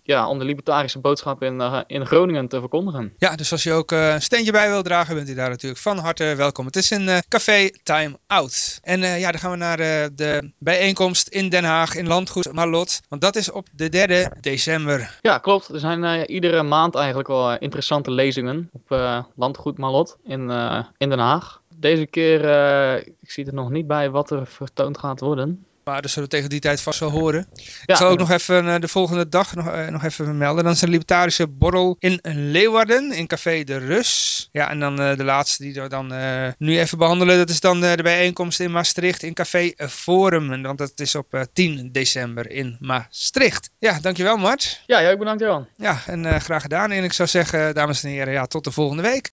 ja, om de libertarische boodschap in, eh, in Groningen te verkondigen. Ja, dus als je ook eh, een steentje bij wil dragen, bent u daar natuurlijk van harte welkom. Het is een eh, café Time Out. En ja, dan gaan we naar de bijeenkomst in Den Haag in Landgoed Malot. Want dat is op de 3 december. Ja, klopt. Er zijn iedere maand eigenlijk wel interessante lezingen op Landgoed Malot in, in Den Haag. Deze keer, ik zie er nog niet bij wat er vertoond gaat worden. Maar dat zullen we tegen die tijd vast wel horen. Ja, ik zal ook nog even eh, de volgende dag nog, eh, nog even melden. Dan is een libertarische borrel in Leeuwarden, in Café de Rus. Ja, en dan eh, de laatste die we dan nu even behandelen, dat is dan de bijeenkomst in Maastricht in Café Forum. Want dat is op eh, 10 december in Maastricht. Ja, dankjewel Mart. Ja, jij ook bedankt Johan. Ja, en graag gedaan. En ik zou zeggen, dames en heren, ja, tot de volgende week.